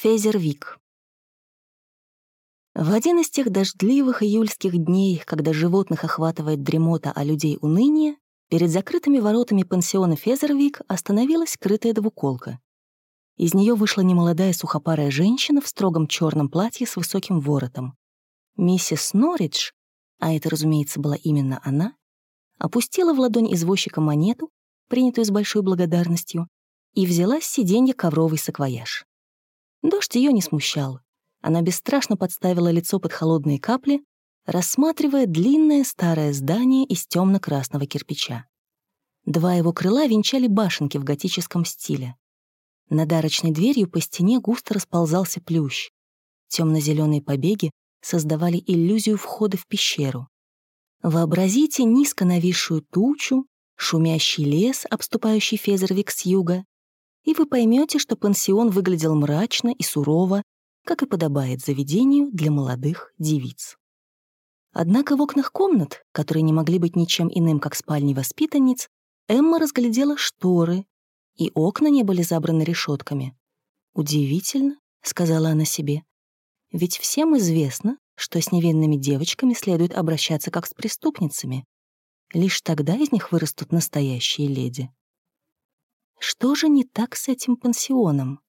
Фезервик. В один из тех дождливых июльских дней, когда животных охватывает дремота, а людей уныние, перед закрытыми воротами пансиона Фезервик остановилась крытая двуколка. Из нее вышла немолодая сухопарая женщина в строгом черном платье с высоким воротом. Миссис Норридж, а это, разумеется, была именно она, опустила в ладонь извозчика монету, принятую с большой благодарностью, и взяла с сиденья ковровый саквояж. Дождь ее не смущал. Она бесстрашно подставила лицо под холодные капли, рассматривая длинное старое здание из темно-красного кирпича. Два его крыла венчали башенки в готическом стиле. Над арочной дверью по стене густо расползался плющ. Темно-зеленые побеги создавали иллюзию входа в пещеру. Вообразите низко нависшую тучу, шумящий лес, обступающий Фезервик с юга, и вы поймете, что пансион выглядел мрачно и сурово, как и подобает заведению для молодых девиц. Однако в окнах комнат, которые не могли быть ничем иным, как спальни воспитанниц, Эмма разглядела шторы, и окна не были забраны решетками. «Удивительно», — сказала она себе, — «ведь всем известно, что с невинными девочками следует обращаться как с преступницами. Лишь тогда из них вырастут настоящие леди». Что же не так с этим пансионом?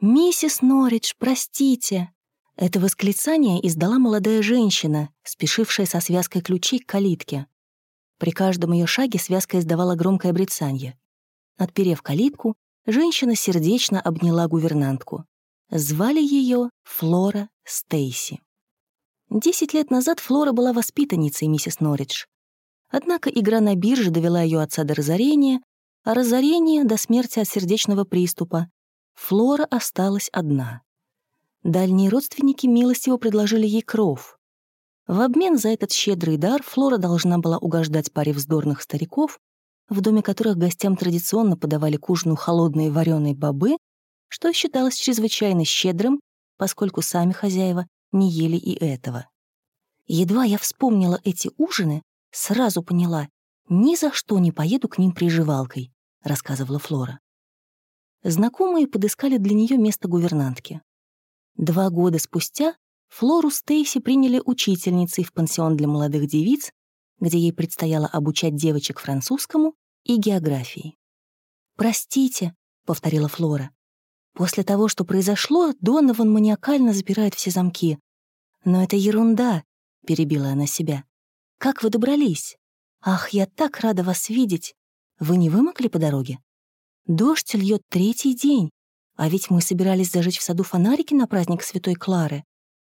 «Миссис Норридж, простите!» Это восклицание издала молодая женщина, спешившая со связкой ключей к калитке. При каждом ее шаге связка издавала громкое брецанье. Отперев калитку, женщина сердечно обняла гувернантку. Звали ее Флора Стейси. Десять лет назад Флора была воспитанницей миссис Норридж. Однако игра на бирже довела ее отца до разорения, разорение до смерти от сердечного приступа, Флора осталась одна. Дальние родственники милостиво предложили ей кров. В обмен за этот щедрый дар Флора должна была угождать паре вздорных стариков, в доме которых гостям традиционно подавали к ужину холодные вареные бобы, что считалось чрезвычайно щедрым, поскольку сами хозяева не ели и этого. Едва я вспомнила эти ужины, сразу поняла, ни за что не поеду к ним приживалкой рассказывала Флора. Знакомые подыскали для нее место гувернантки. Два года спустя Флору Стейси приняли учительницей в пансион для молодых девиц, где ей предстояло обучать девочек французскому и географии. «Простите», — повторила Флора. «После того, что произошло, Донован маниакально запирает все замки. Но это ерунда», — перебила она себя. «Как вы добрались? Ах, я так рада вас видеть! Вы не вымокли по дороге? Дождь льет третий день, а ведь мы собирались зажечь в саду фонарики на праздник Святой Клары.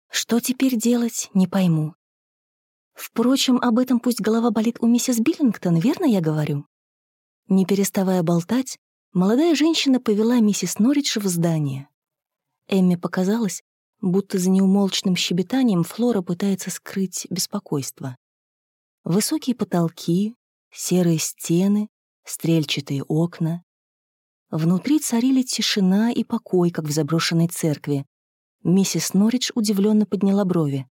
Что теперь делать, не пойму. Впрочем, об этом пусть голова болит у миссис Биллингтон, верно я говорю? Не переставая болтать, молодая женщина повела миссис Норридж в здание. Эмме показалось, будто за неумолчным щебетанием Флора пытается скрыть беспокойство. Высокие потолки, серые стены, стрельчатые окна. Внутри царили тишина и покой, как в заброшенной церкви. Миссис Норридж удивленно подняла брови.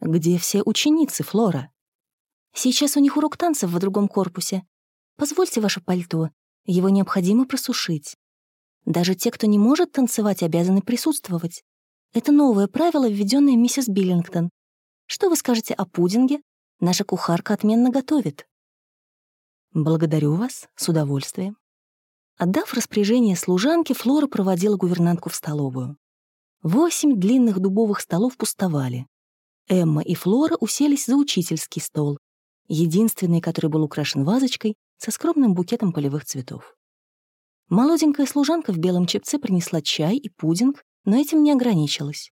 «Где все ученицы, Флора?» «Сейчас у них урок танцев в другом корпусе. Позвольте ваше пальто, его необходимо просушить. Даже те, кто не может танцевать, обязаны присутствовать. Это новое правило, введенное миссис Биллингтон. Что вы скажете о пудинге? Наша кухарка отменно готовит». «Благодарю вас, с удовольствием». Отдав распоряжение служанке, Флора проводила гувернантку в столовую. Восемь длинных дубовых столов пустовали. Эмма и Флора уселись за учительский стол, единственный, который был украшен вазочкой со скромным букетом полевых цветов. Молоденькая служанка в белом чепце принесла чай и пудинг, но этим не ограничилась.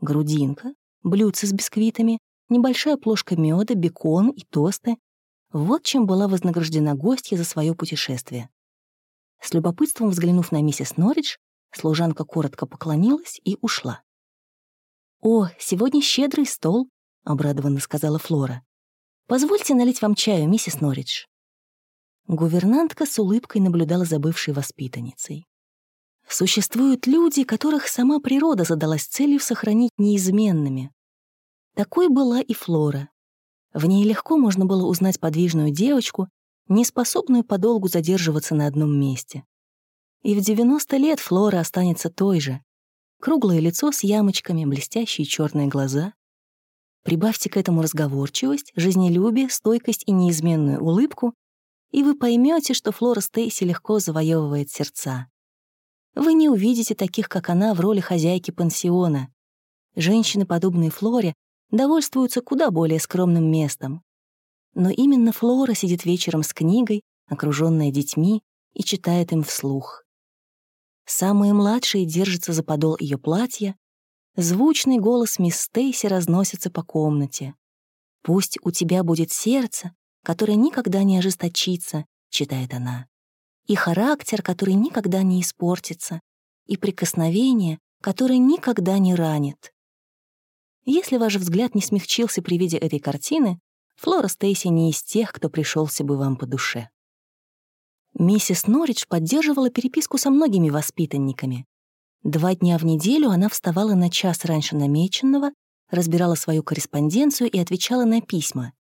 Грудинка, блюдце с бисквитами, небольшая плошка меда, бекон и тосты, вот чем была вознаграждена гостья за свое путешествие. С любопытством взглянув на миссис Норридж, служанка коротко поклонилась и ушла. «О, сегодня щедрый стол», — обрадованно сказала Флора. «Позвольте налить вам чаю, миссис Норридж». Гувернантка с улыбкой наблюдала за бывшей воспитанницей. Существуют люди, которых сама природа задалась целью сохранить неизменными. Такой была и Флора. В ней легко можно было узнать подвижную девочку, не способную подолгу задерживаться на одном месте. И в 90 лет Флора останется той же, круглое лицо с ямочками, блестящие черные глаза. Прибавьте к этому разговорчивость, жизнелюбие, стойкость и неизменную улыбку, и вы поймете, что Флора Стейси легко завоевывает сердца. Вы не увидите таких, как она, в роли хозяйки пансиона. Женщины, подобные Флоре, довольствуются куда более скромным местом. Но именно Флора сидит вечером с книгой, окружённая детьми, и читает им вслух. Самые младшие держатся за подол ее платья, звучный голос мисс Стейси разносится по комнате. «Пусть у тебя будет сердце, которое никогда не ожесточится», — читает она, «и характер, который никогда не испортится, и прикосновение, которое никогда не ранит». Если ваш взгляд не смягчился при виде этой картины, Флора Стейси не из тех, кто пришелся бы вам по душе. Миссис Норридж поддерживала переписку со многими воспитанниками. Два дня в неделю она вставала на час раньше намеченного, разбирала свою корреспонденцию и отвечала на письма.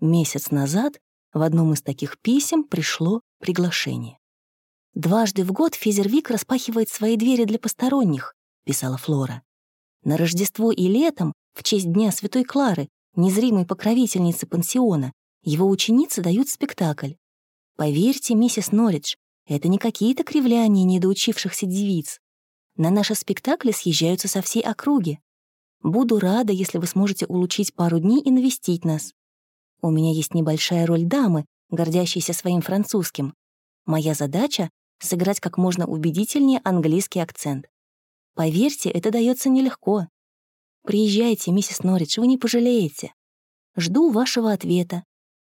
Месяц назад в одном из таких писем пришло приглашение. «Дважды в год Физервик распахивает свои двери для посторонних», — писала Флора. «На Рождество и летом, в честь Дня Святой Клары, незримой покровительницы пансиона, его ученицы дают спектакль. Поверьте, миссис Норридж, это не какие-то кривляния недоучившихся девиц. На наши спектакли съезжаются со всей округи. Буду рада, если вы сможете улучшить пару дней и навестить нас. У меня есть небольшая роль дамы, гордящейся своим французским. Моя задача — сыграть как можно убедительнее английский акцент. Поверьте, это дается нелегко. Приезжайте, миссис Норридж, вы не пожалеете. Жду вашего ответа.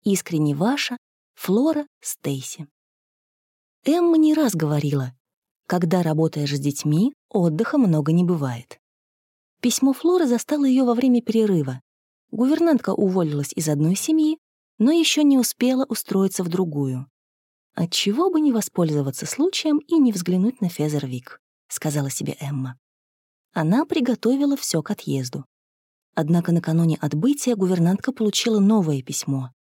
Искренне ваша Флора Стейси. Эмма не раз говорила, когда работаешь с детьми, отдыха много не бывает. Письмо Флоры застало ее во время перерыва. Гувернантка уволилась из одной семьи, но еще не успела устроиться в другую. Отчего бы не воспользоваться случаем и не взглянуть на Фезервик, сказала себе Эмма. Она приготовила все к отъезду. Однако накануне отбытия гувернантка получила новое письмо.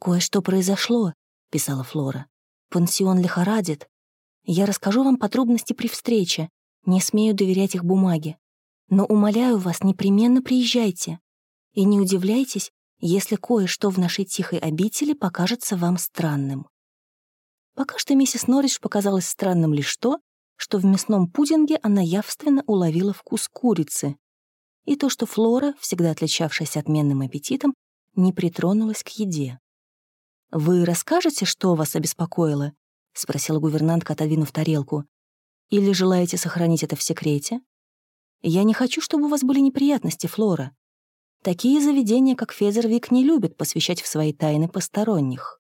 «Кое-что произошло», — писала Флора. «Пансион лихорадит. Я расскажу вам подробности при встрече. Не смею доверять их бумаге. Но умоляю вас, непременно приезжайте. И не удивляйтесь, если кое-что в нашей тихой обители покажется вам странным». Пока что миссис Норридж показалось странным лишь то, что в мясном пудинге она явственно уловила вкус курицы, и то, что Флора, всегда отличавшаяся отменным аппетитом, не притронулась к еде. «Вы расскажете, что вас обеспокоило?» — спросила гувернантка, отодвинув тарелку. «Или желаете сохранить это в секрете? Я не хочу, чтобы у вас были неприятности, Флора. Такие заведения, как Фезервик, не любят посвящать в свои тайны посторонних».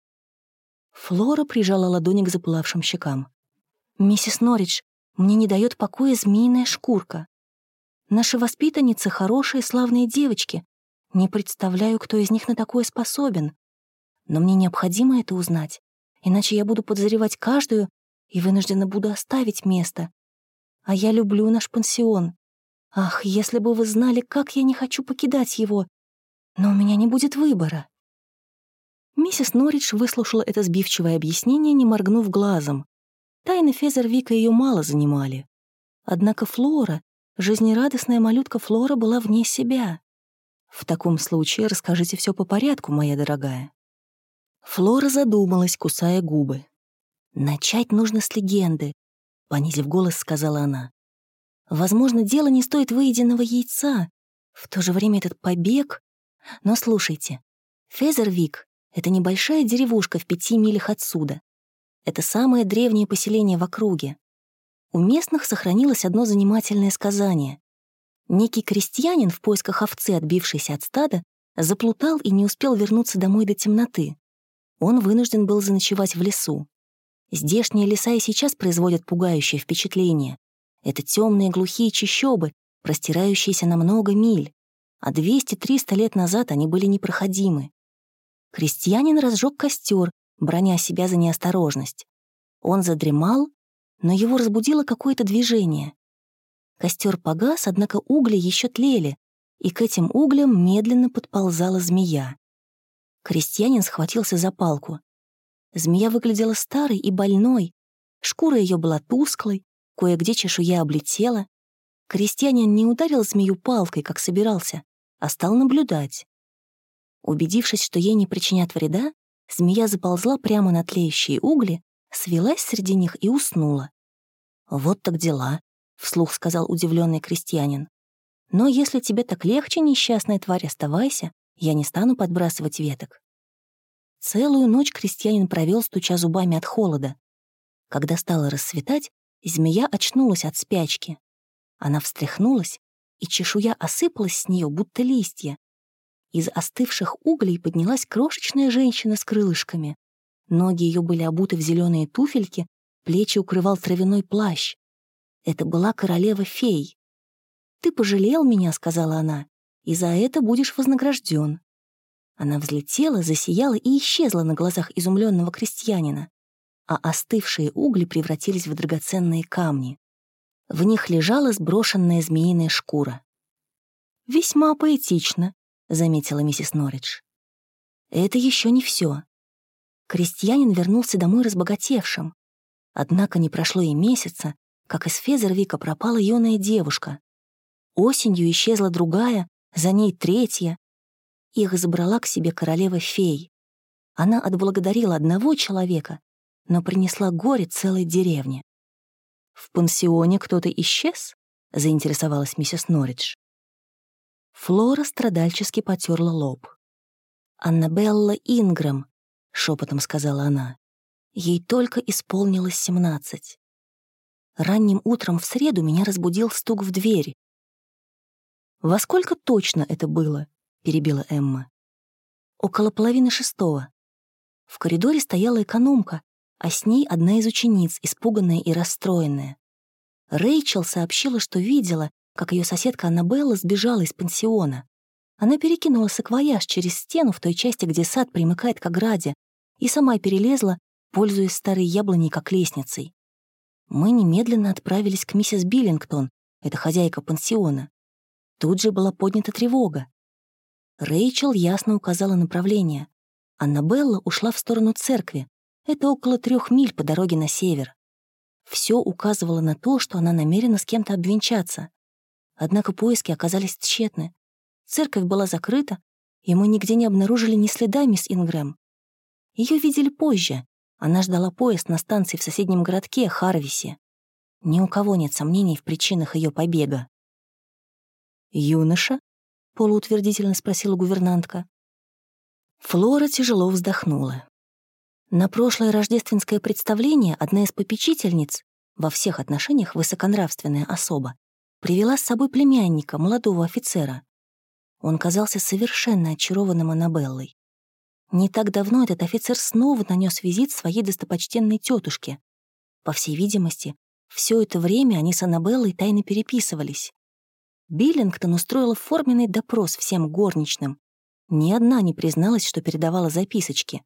Флора прижала ладони к запылавшим щекам. «Миссис Норридж, мне не дает покоя змеиная шкурка. Наши воспитанницы — хорошие, славные девочки. Не представляю, кто из них на такое способен. Но мне необходимо это узнать, иначе я буду подозревать каждую и вынуждена буду оставить место. А я люблю наш пансион. Ах, если бы вы знали, как я не хочу покидать его. Но у меня не будет выбора. Миссис Норридж выслушала это сбивчивое объяснение, не моргнув глазом. Тайны Фезервика ее мало занимали. Однако Флора, жизнерадостная малютка Флора была вне себя. В таком случае расскажите все по порядку, моя дорогая. Флора задумалась, кусая губы. «Начать нужно с легенды», — понизив голос, сказала она. «Возможно, дело не стоит выеденного яйца. В то же время этот побег... Но слушайте, Фезервик — это небольшая деревушка в пяти милях отсюда. Это самое древнее поселение в округе. У местных сохранилось одно занимательное сказание. Некий крестьянин в поисках овцы, отбившейся от стада, заплутал и не успел вернуться домой до темноты он вынужден был заночевать в лесу. Здешние леса и сейчас производят пугающее впечатление. Это темные глухие чащобы, простирающиеся на много миль, а 200-300 лет назад они были непроходимы. Крестьянин разжег костер, броня себя за неосторожность. Он задремал, но его разбудило какое-то движение. Костер погас, однако угли еще тлели, и к этим углям медленно подползала змея. Крестьянин схватился за палку. Змея выглядела старой и больной. Шкура ее была тусклой, кое-где чешуя облетела. Крестьянин не ударил змею палкой, как собирался, а стал наблюдать. Убедившись, что ей не причинят вреда, змея заползла прямо на тлеющие угли, свелась среди них и уснула. «Вот так дела», — вслух сказал удивленный крестьянин. «Но если тебе так легче, несчастная тварь, оставайся, я не стану подбрасывать веток». Целую ночь крестьянин провел, стуча зубами от холода. Когда стало рассветать, змея очнулась от спячки. Она встряхнулась, и чешуя осыпалась с нее, будто листья. Из остывших углей поднялась крошечная женщина с крылышками. Ноги ее были обуты в зеленые туфельки, плечи укрывал травяной плащ. Это была королева-фей. «Ты пожалел меня», — сказала она, — «и за это будешь вознагражден». Она взлетела, засияла и исчезла на глазах изумленного крестьянина, а остывшие угли превратились в драгоценные камни. В них лежала сброшенная змеиная шкура. «Весьма поэтично», — заметила миссис Норридж. «Это еще не все. Крестьянин вернулся домой разбогатевшим. Однако не прошло и месяца, как из Фезервика пропала юная девушка. Осенью исчезла другая, за ней третья. Их забрала к себе королева-фей. Она отблагодарила одного человека, но принесла горе целой деревне. «В пансионе кто-то исчез?» — заинтересовалась миссис Норридж. Флора страдальчески потерла лоб. «Аннабелла Ингрэм», — шепотом сказала она. Ей только исполнилось семнадцать. Ранним утром в среду меня разбудил стук в дверь. «Во сколько точно это было?» — перебила Эмма. «Около половины шестого. В коридоре стояла экономка, а с ней одна из учениц, испуганная и расстроенная. Рэйчел сообщила, что видела, как ее соседка Аннабелла сбежала из пансиона. Она перекинула саквояж через стену в той части, где сад примыкает к ограде, и сама перелезла, пользуясь старой яблоней как лестницей. Мы немедленно отправились к миссис Биллингтон, это хозяйка пансиона. Тут же была поднята тревога. Рэйчел ясно указала направление. Аннабелла ушла в сторону церкви, это около трех миль по дороге на север. Все указывало на то, что она намерена с кем-то обвенчаться. Однако поиски оказались тщетны. Церковь была закрыта, и мы нигде не обнаружили ни следа мисс Ингрэм. Ее видели позже. Она ждала поезд на станции в соседнем городке Харвисе. Ни у кого нет сомнений в причинах ее побега. «Юноша?» — полуутвердительно спросила гувернантка. Флора тяжело вздохнула. На прошлое рождественское представление одна из попечительниц, во всех отношениях высоконравственная особа, привела с собой племянника, молодого офицера. Он казался совершенно очарованным Аннабеллой. Не так давно этот офицер снова нанес визит своей достопочтенной тетушке. По всей видимости, все это время они с Аннабеллой тайно переписывались. Биллингтон устроила форменный допрос всем горничным. Ни одна не призналась, что передавала записочки.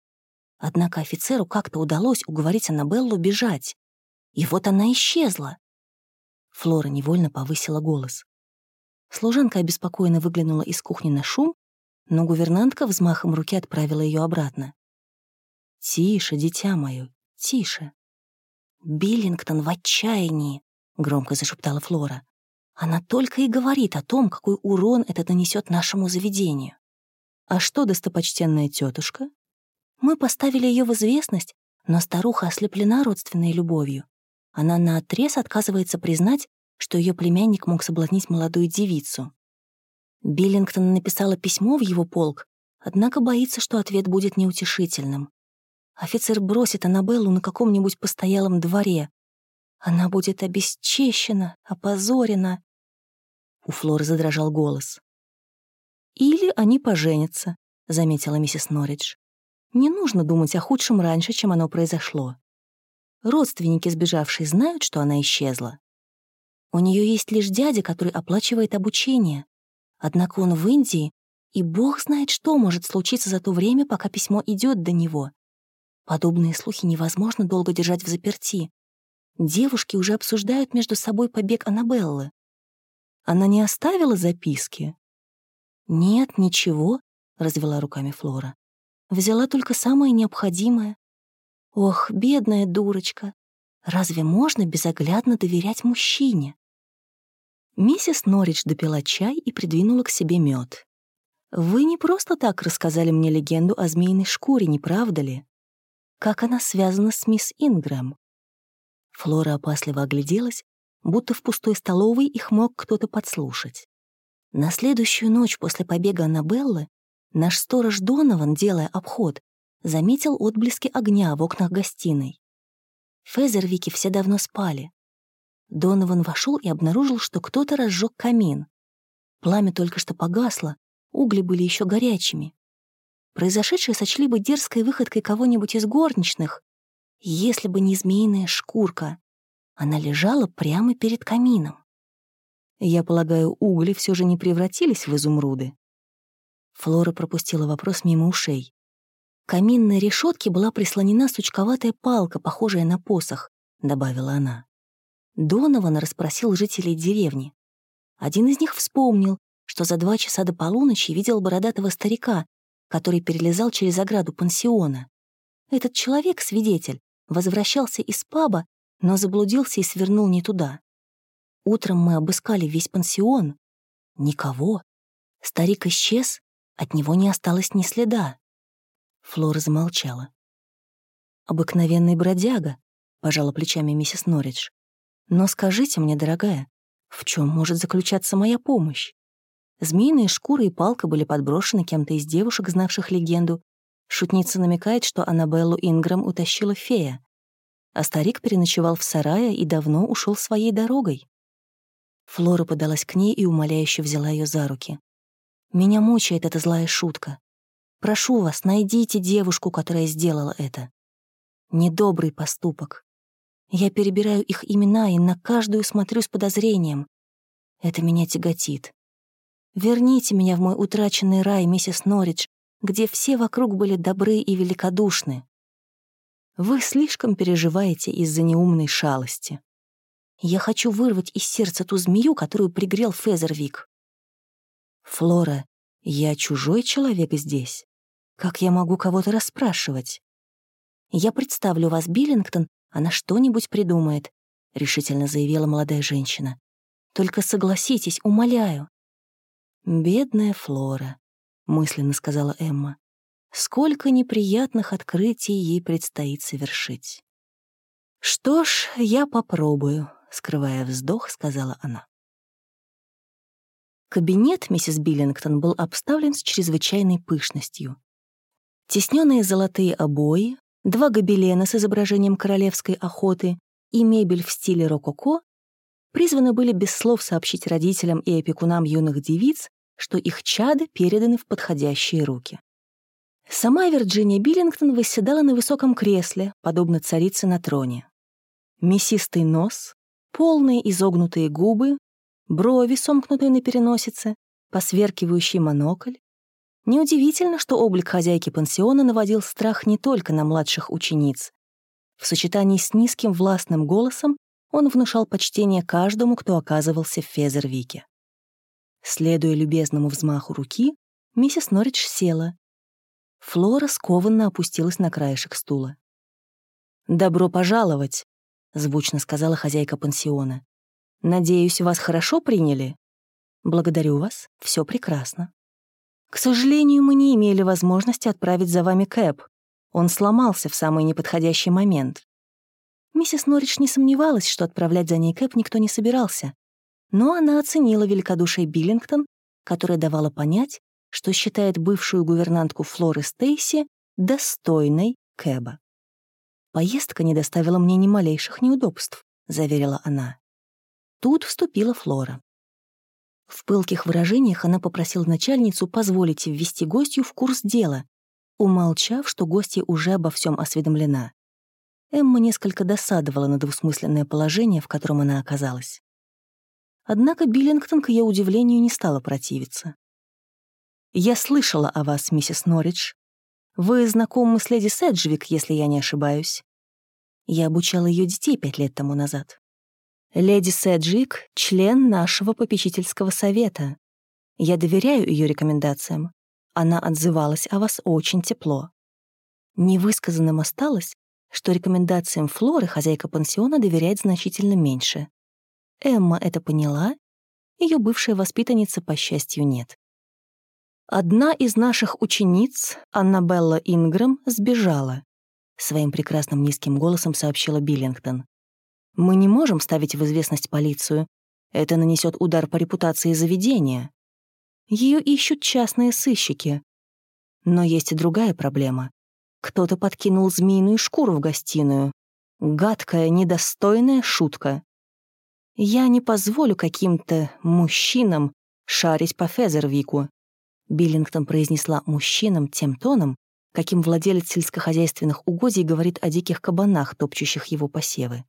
Однако офицеру как-то удалось уговорить Аннабеллу бежать. И вот она исчезла. Флора невольно повысила голос. Служанка обеспокоенно выглянула из кухни на шум, но гувернантка взмахом руки отправила ее обратно. «Тише, дитя мое, тише». «Биллингтон в отчаянии», — громко зашептала Флора. «Она только и говорит о том, какой урон это нанесет нашему заведению». «А что, достопочтенная тетушка? Мы поставили ее в известность, но старуха ослеплена родственной любовью. Она наотрез отказывается признать, что ее племянник мог соблазнить молодую девицу. Биллингтон написала письмо в его полк, однако боится, что ответ будет неутешительным. Офицер бросит Аннабеллу на каком-нибудь постоялом дворе. Она будет обесчещена, опозорена. У Флоры задрожал голос. «Или они поженятся», — заметила миссис Норридж. Не нужно думать о худшем раньше, чем оно произошло. Родственники сбежавшей знают, что она исчезла. У нее есть лишь дядя, который оплачивает обучение. Однако он в Индии, и бог знает, что может случиться за то время, пока письмо идет до него. Подобные слухи невозможно долго держать в заперти. Девушки уже обсуждают между собой побег Аннабеллы. Она не оставила записки? Нет, ничего, — развела руками Флора. Взяла только самое необходимое. Ох, бедная дурочка. Разве можно безоглядно доверять мужчине? Миссис Норридж допила чай и придвинула к себе мед. «Вы не просто так рассказали мне легенду о змеиной шкуре, не правда ли? Как она связана с мисс Ингрэм?» Флора опасливо огляделась, будто в пустой столовой их мог кто-то подслушать. На следующую ночь после побега Аннабеллы наш сторож Донован, делая обход, заметил отблески огня в окнах гостиной. Фезервики все давно спали. Донован вошел и обнаружил, что кто-то разжег камин. Пламя только что погасло, угли были еще горячими. Произошедшее сочли бы дерзкой выходкой кого-нибудь из горничных, если бы не змеиная шкурка. Она лежала прямо перед камином. Я полагаю, угли все же не превратились в изумруды. Флора пропустила вопрос мимо ушей. Каминной решетке была прислонена сучковатая палка, похожая на посох, добавила она. Донован расспросил жителей деревни. Один из них вспомнил, что за два часа до полуночи видел бородатого старика, который перелезал через ограду пансиона. Этот человек, свидетель, возвращался из паба, но заблудился и свернул не туда. Утром мы обыскали весь пансион. Никого. Старик исчез, от него не осталось ни следа. Флора замолчала. «Обыкновенный бродяга», — пожала плечами миссис Норридж. «Но скажите мне, дорогая, в чем может заключаться моя помощь? Змеиные шкуры и палка были подброшены кем-то из девушек, знавших легенду. Шутница намекает, что Аннабеллу Ингрэм утащила фея. А старик переночевал в сарае и давно ушел своей дорогой. Флора подалась к ней и умоляюще взяла ее за руки. «Меня мучает эта злая шутка. Прошу вас, найдите девушку, которая сделала это. Недобрый поступок. Я перебираю их имена и на каждую смотрю с подозрением. Это меня тяготит. Верните меня в мой утраченный рай, миссис Норридж, где все вокруг были добры и великодушны. Вы слишком переживаете из-за неумной шалости. Я хочу вырвать из сердца ту змею, которую пригрел Фезервик. Флора, я чужой человек здесь. Как я могу кого-то расспрашивать? Я представлю вас, Биллингтон, она что-нибудь придумает, — решительно заявила молодая женщина. Только согласитесь, умоляю. Бедная Флора, — мысленно сказала Эмма. Сколько неприятных открытий ей предстоит совершить. Что ж, я попробую, скрывая вздох, сказала она. Кабинет миссис Биллингтон был обставлен с чрезвычайной пышностью. Тесненные золотые обои, два гобелена с изображением королевской охоты и мебель в стиле рококо призваны были без слов сообщить родителям и опекунам юных девиц, что их чады переданы в подходящие руки. Сама Вирджиния Биллингтон восседала на высоком кресле, подобно царице на троне. Мясистый нос, полные изогнутые губы, брови, сомкнутые на переносице, посверкивающий монокль. Неудивительно, что облик хозяйки пансиона наводил страх не только на младших учениц. В сочетании с низким властным голосом он внушал почтение каждому, кто оказывался в Фезервике. Следуя любезному взмаху руки, миссис Норридж села. Флора скованно опустилась на краешек стула. «Добро пожаловать!» — звучно сказала хозяйка пансиона. «Надеюсь, вас хорошо приняли?» «Благодарю вас, все прекрасно». «К сожалению, мы не имели возможности отправить за вами Кэп. Он сломался в самый неподходящий момент». Миссис Норридж не сомневалась, что отправлять за ней Кэп никто не собирался, но она оценила великодушие Биллингтон, которая давала понять, что считает бывшую гувернантку Флоры Стейси достойной Кэба. «Поездка не доставила мне ни малейших неудобств», — заверила она. Тут вступила Флора. В пылких выражениях она попросила начальницу позволить ввести гостью в курс дела, умолчав, что гостья уже обо всем осведомлена. Эмма несколько досадовала на двусмысленное положение, в котором она оказалась. Однако Биллингтон, к ее удивлению, не стала противиться. «Я слышала о вас, миссис Норридж. Вы знакомы с леди Седжвик, если я не ошибаюсь. Я обучала ее детей пять лет тому назад. Леди Седжвик — член нашего попечительского совета. Я доверяю ее рекомендациям. Она отзывалась о вас очень тепло. Невысказанным осталось, что рекомендациям Флоры хозяйка пансиона доверяет значительно меньше. Эмма это поняла ее бывшая воспитанница, по счастью, нет. Одна из наших учениц, Аннабелла Ингрэм, сбежала. Своим прекрасным низким голосом сообщила Биллингтон. Мы не можем ставить в известность полицию. Это нанесет удар по репутации заведения. Ее ищут частные сыщики. Но есть и другая проблема. Кто-то подкинул змеиную шкуру в гостиную. Гадкая, недостойная шутка. Я не позволю каким-то мужчинам шарить по Фезервику. Биллингтон произнесла мужчинам тем тоном, каким владелец сельскохозяйственных угодий говорит о диких кабанах, топчущих его посевы.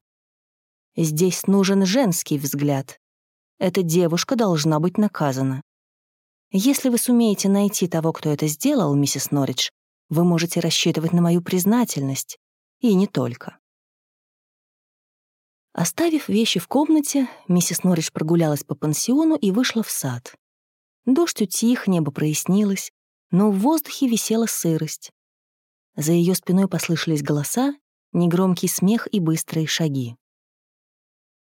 Здесь нужен женский взгляд. Эта девушка должна быть наказана. Если вы сумеете найти того, кто это сделал, миссис Норридж, вы можете рассчитывать на мою признательность. И не только. Оставив вещи в комнате, миссис Норридж прогулялась по пансиону и вышла в сад. Дождь утих, небо прояснилось, но в воздухе висела сырость. За ее спиной послышались голоса, негромкий смех и быстрые шаги.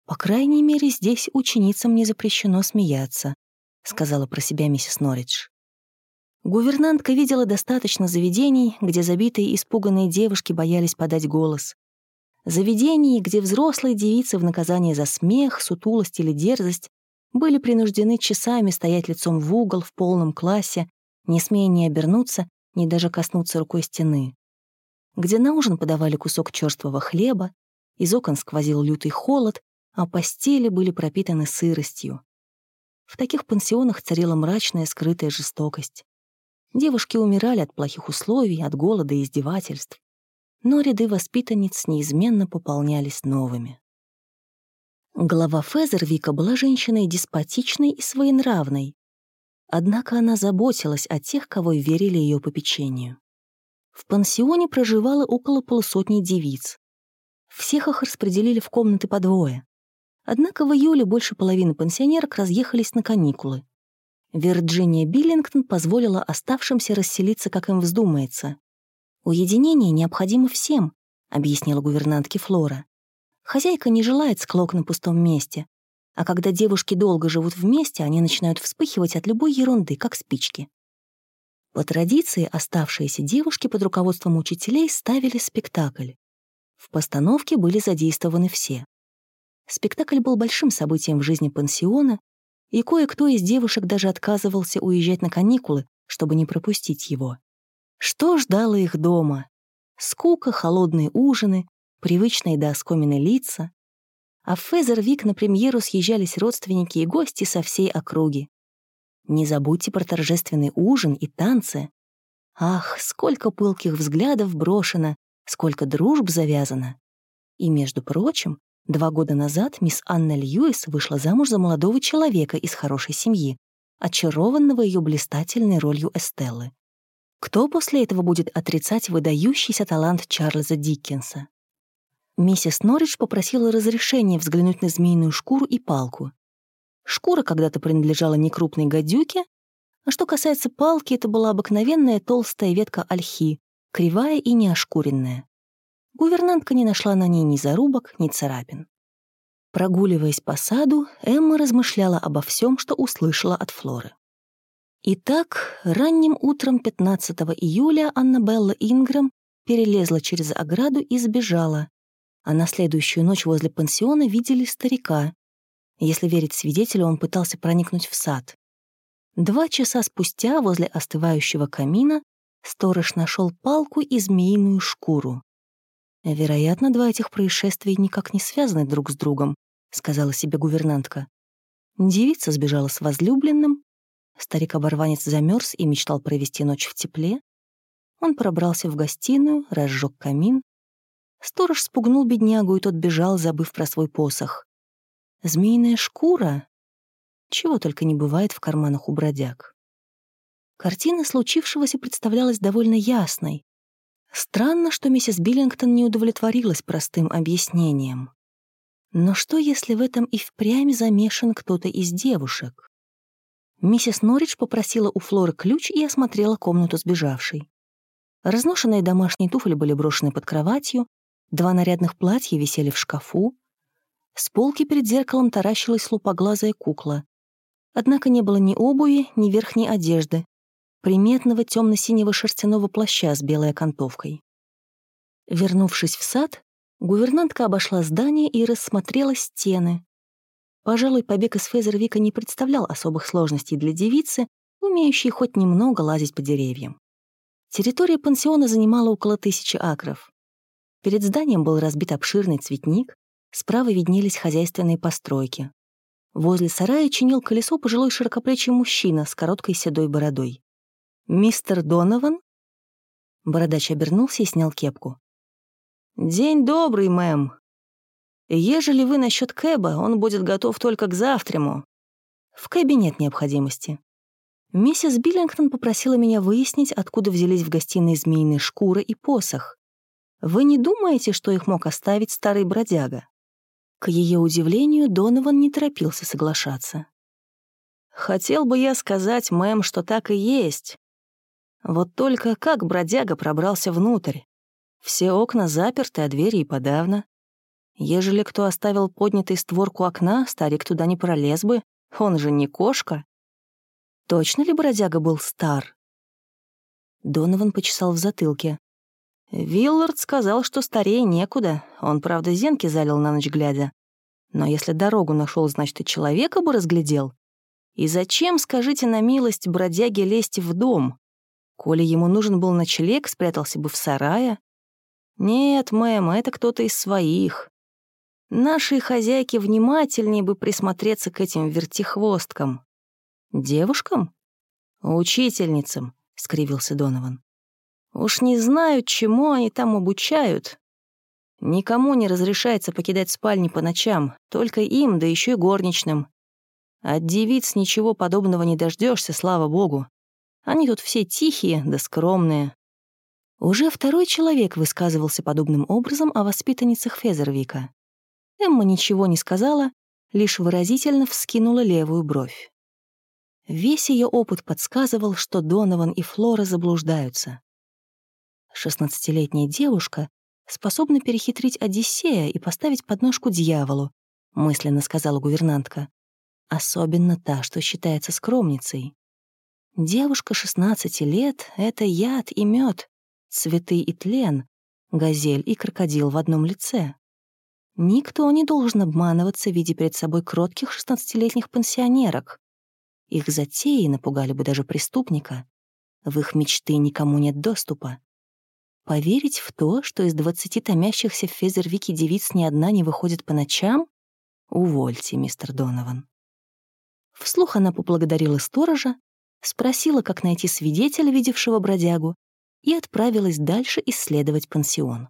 «По крайней мере, здесь ученицам не запрещено смеяться», — сказала про себя миссис Норридж. Гувернантка видела достаточно заведений, где забитые испуганные девушки боялись подать голос. Заведений, где взрослые девицы в наказание за смех, сутулость или дерзость были принуждены часами стоять лицом в угол в полном классе, не смея ни обернуться, ни даже коснуться рукой стены. Где на ужин подавали кусок черствого хлеба, из окон сквозил лютый холод, а постели были пропитаны сыростью. В таких пансионах царила мрачная скрытая жестокость. Девушки умирали от плохих условий, от голода и издевательств но ряды воспитанниц неизменно пополнялись новыми. Глава Фезервика была женщиной деспотичной и своенравной, однако она заботилась о тех, кого верили ее попечению. В пансионе проживало около полусотни девиц. Всех их распределили в комнаты по двое. Однако в июле больше половины пансионерок разъехались на каникулы. Вирджиния Биллингтон позволила оставшимся расселиться, как им вздумается. «Уединение необходимо всем», — объяснила гувернантке Флора. «Хозяйка не желает склок на пустом месте, а когда девушки долго живут вместе, они начинают вспыхивать от любой ерунды, как спички». По традиции оставшиеся девушки под руководством учителей ставили спектакль. В постановке были задействованы все. Спектакль был большим событием в жизни пансиона, и кое-кто из девушек даже отказывался уезжать на каникулы, чтобы не пропустить его. Что ждало их дома? Скука, холодные ужины, привычные до оскомины лица. А в Фезервик на премьеру съезжались родственники и гости со всей округи. Не забудьте про торжественный ужин и танцы. Ах, сколько пылких взглядов брошено, сколько дружб завязано. И, между прочим, два года назад мисс Анна Льюис вышла замуж за молодого человека из хорошей семьи, очарованного ее блистательной ролью Эстеллы. Кто после этого будет отрицать выдающийся талант Чарльза Диккенса? Миссис Норридж попросила разрешения взглянуть на змеиную шкуру и палку. Шкура когда-то принадлежала некрупной гадюке, а что касается палки, это была обыкновенная толстая ветка ольхи, кривая и неошкуренная. Гувернантка не нашла на ней ни зарубок, ни царапин. Прогуливаясь по саду, Эмма размышляла обо всем, что услышала от Флоры. Итак, ранним утром 15 июля Аннабелла Ингрэм перелезла через ограду и сбежала. А на следующую ночь возле пансиона видели старика. Если верить свидетелю, он пытался проникнуть в сад. Два часа спустя возле остывающего камина сторож нашел палку и змеиную шкуру. «Вероятно, два этих происшествия никак не связаны друг с другом», — сказала себе гувернантка. Девица сбежала с возлюбленным, Старик-оборванец замерз и мечтал провести ночь в тепле. Он пробрался в гостиную, разжег камин. Сторож спугнул беднягу, и тот бежал, забыв про свой посох. Змеиная шкура? Чего только не бывает в карманах у бродяг. Картина случившегося представлялась довольно ясной. Странно, что миссис Биллингтон не удовлетворилась простым объяснением. Но что, если в этом и впрямь замешан кто-то из девушек? Миссис Норридж попросила у Флоры ключ и осмотрела комнату сбежавшей. Разношенные домашние туфли были брошены под кроватью, два нарядных платья висели в шкафу. С полки перед зеркалом таращилась лупоглазая кукла. Однако не было ни обуви, ни верхней одежды, приметного темно-синего шерстяного плаща с белой окантовкой. Вернувшись в сад, гувернантка обошла здание и рассмотрела стены. Пожалуй, побег из Фезервика не представлял особых сложностей для девицы, умеющей хоть немного лазить по деревьям. Территория пансиона занимала около тысячи акров. Перед зданием был разбит обширный цветник, справа виднелись хозяйственные постройки. Возле сарая чинил колесо пожилой широкоплечий мужчина с короткой седой бородой. «Мистер Донован?» Бородач обернулся и снял кепку. «День добрый, мэм. Ежели вы насчет Кэба, он будет готов только к завтраму. В Кэбе нет необходимости. Миссис Биллингтон попросила меня выяснить, откуда взялись в гостиной змеиные шкуры и посох. Вы не думаете, что их мог оставить старый бродяга? К ее удивлению, Донован не торопился соглашаться. «Хотел бы я сказать, мэм, что так и есть. Вот только как бродяга пробрался внутрь? Все окна заперты, а двери и подавно. Ежели кто оставил поднятой створку окна, старик туда не пролез бы, он же не кошка. Точно ли бродяга был стар? Донован почесал в затылке. Виллард сказал, что старее некуда. Он, правда, зенки залил на ночь глядя. Но если дорогу нашел, значит, и человека бы разглядел. И зачем, скажите на милость, бродяге лезть в дом? Коли ему нужен был ночлег, спрятался бы в сарае. Нет, мэм, это кто-то из своих. Нашей хозяйке внимательнее бы присмотреться к этим вертихвосткам. «Девушкам?» «Учительницам», — скривился Донован. «Уж не знаю, чему они там обучают. Никому не разрешается покидать спальни по ночам, только им, да еще и горничным. От девиц ничего подобного не дождешься, слава богу. Они тут все тихие да скромные». Уже второй человек высказывался подобным образом о воспитанницах Фезервика. Эмма ничего не сказала, лишь выразительно вскинула левую бровь. Весь ее опыт подсказывал, что Донован и Флора заблуждаются. Шестнадцатилетняя девушка способна перехитрить Одиссея и поставить подножку дьяволу, мысленно сказала гувернантка. Особенно та, что считается скромницей. Девушка 16 лет — это яд и мед, цветы и тлен, газель и крокодил в одном лице. Никто не должен обманываться, видя перед собой кротких шестнадцатилетних пансионерок. Их затеи напугали бы даже преступника. В их мечты никому нет доступа. Поверить в то, что из двадцати томящихся в Фезервике девиц ни одна не выходит по ночам? Увольте, мистер Донован. Вслух она поблагодарила сторожа, спросила, как найти свидетеля, видевшего бродягу, и отправилась дальше исследовать пансион.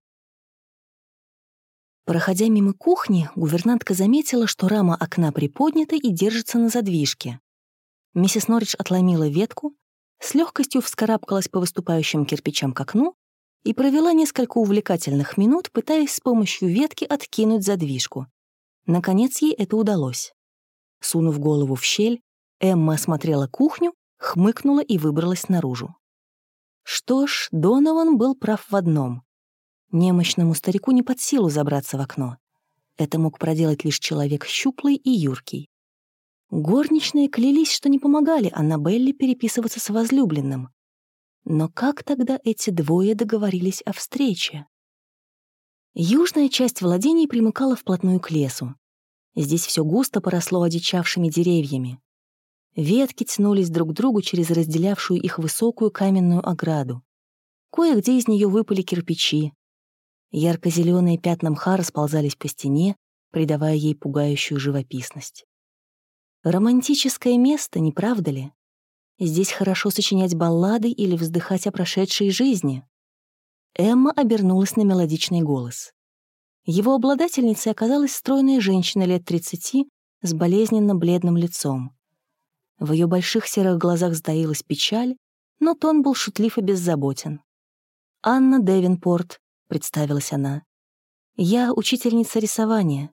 Проходя мимо кухни, гувернантка заметила, что рама окна приподнята и держится на задвижке. Миссис Норридж отломила ветку, с легкостью вскарабкалась по выступающим кирпичам к окну и провела несколько увлекательных минут, пытаясь с помощью ветки откинуть задвижку. Наконец ей это удалось. Сунув голову в щель, Эмма осмотрела кухню, хмыкнула и выбралась наружу. Что ж, Донован был прав в одном. Немощному старику не под силу забраться в окно. Это мог проделать лишь человек щуплый и юркий. Горничные клялись, что не помогали Аннабелле переписываться с возлюбленным. Но как тогда эти двое договорились о встрече? Южная часть владений примыкала вплотную к лесу. Здесь все густо поросло одичавшими деревьями. Ветки тянулись друг к другу через разделявшую их высокую каменную ограду. Кое-где из нее выпали кирпичи. Ярко-зеленые пятна мха расползались по стене, придавая ей пугающую живописность. Романтическое место, не правда ли? Здесь хорошо сочинять баллады или вздыхать о прошедшей жизни. Эмма обернулась на мелодичный голос. Его обладательницей оказалась стройная женщина лет 30 с болезненно бледным лицом. В ее больших серых глазах сдаилась печаль, но тон был шутлив и беззаботен. «Анна Девинпорт», — представилась она. «Я учительница рисования.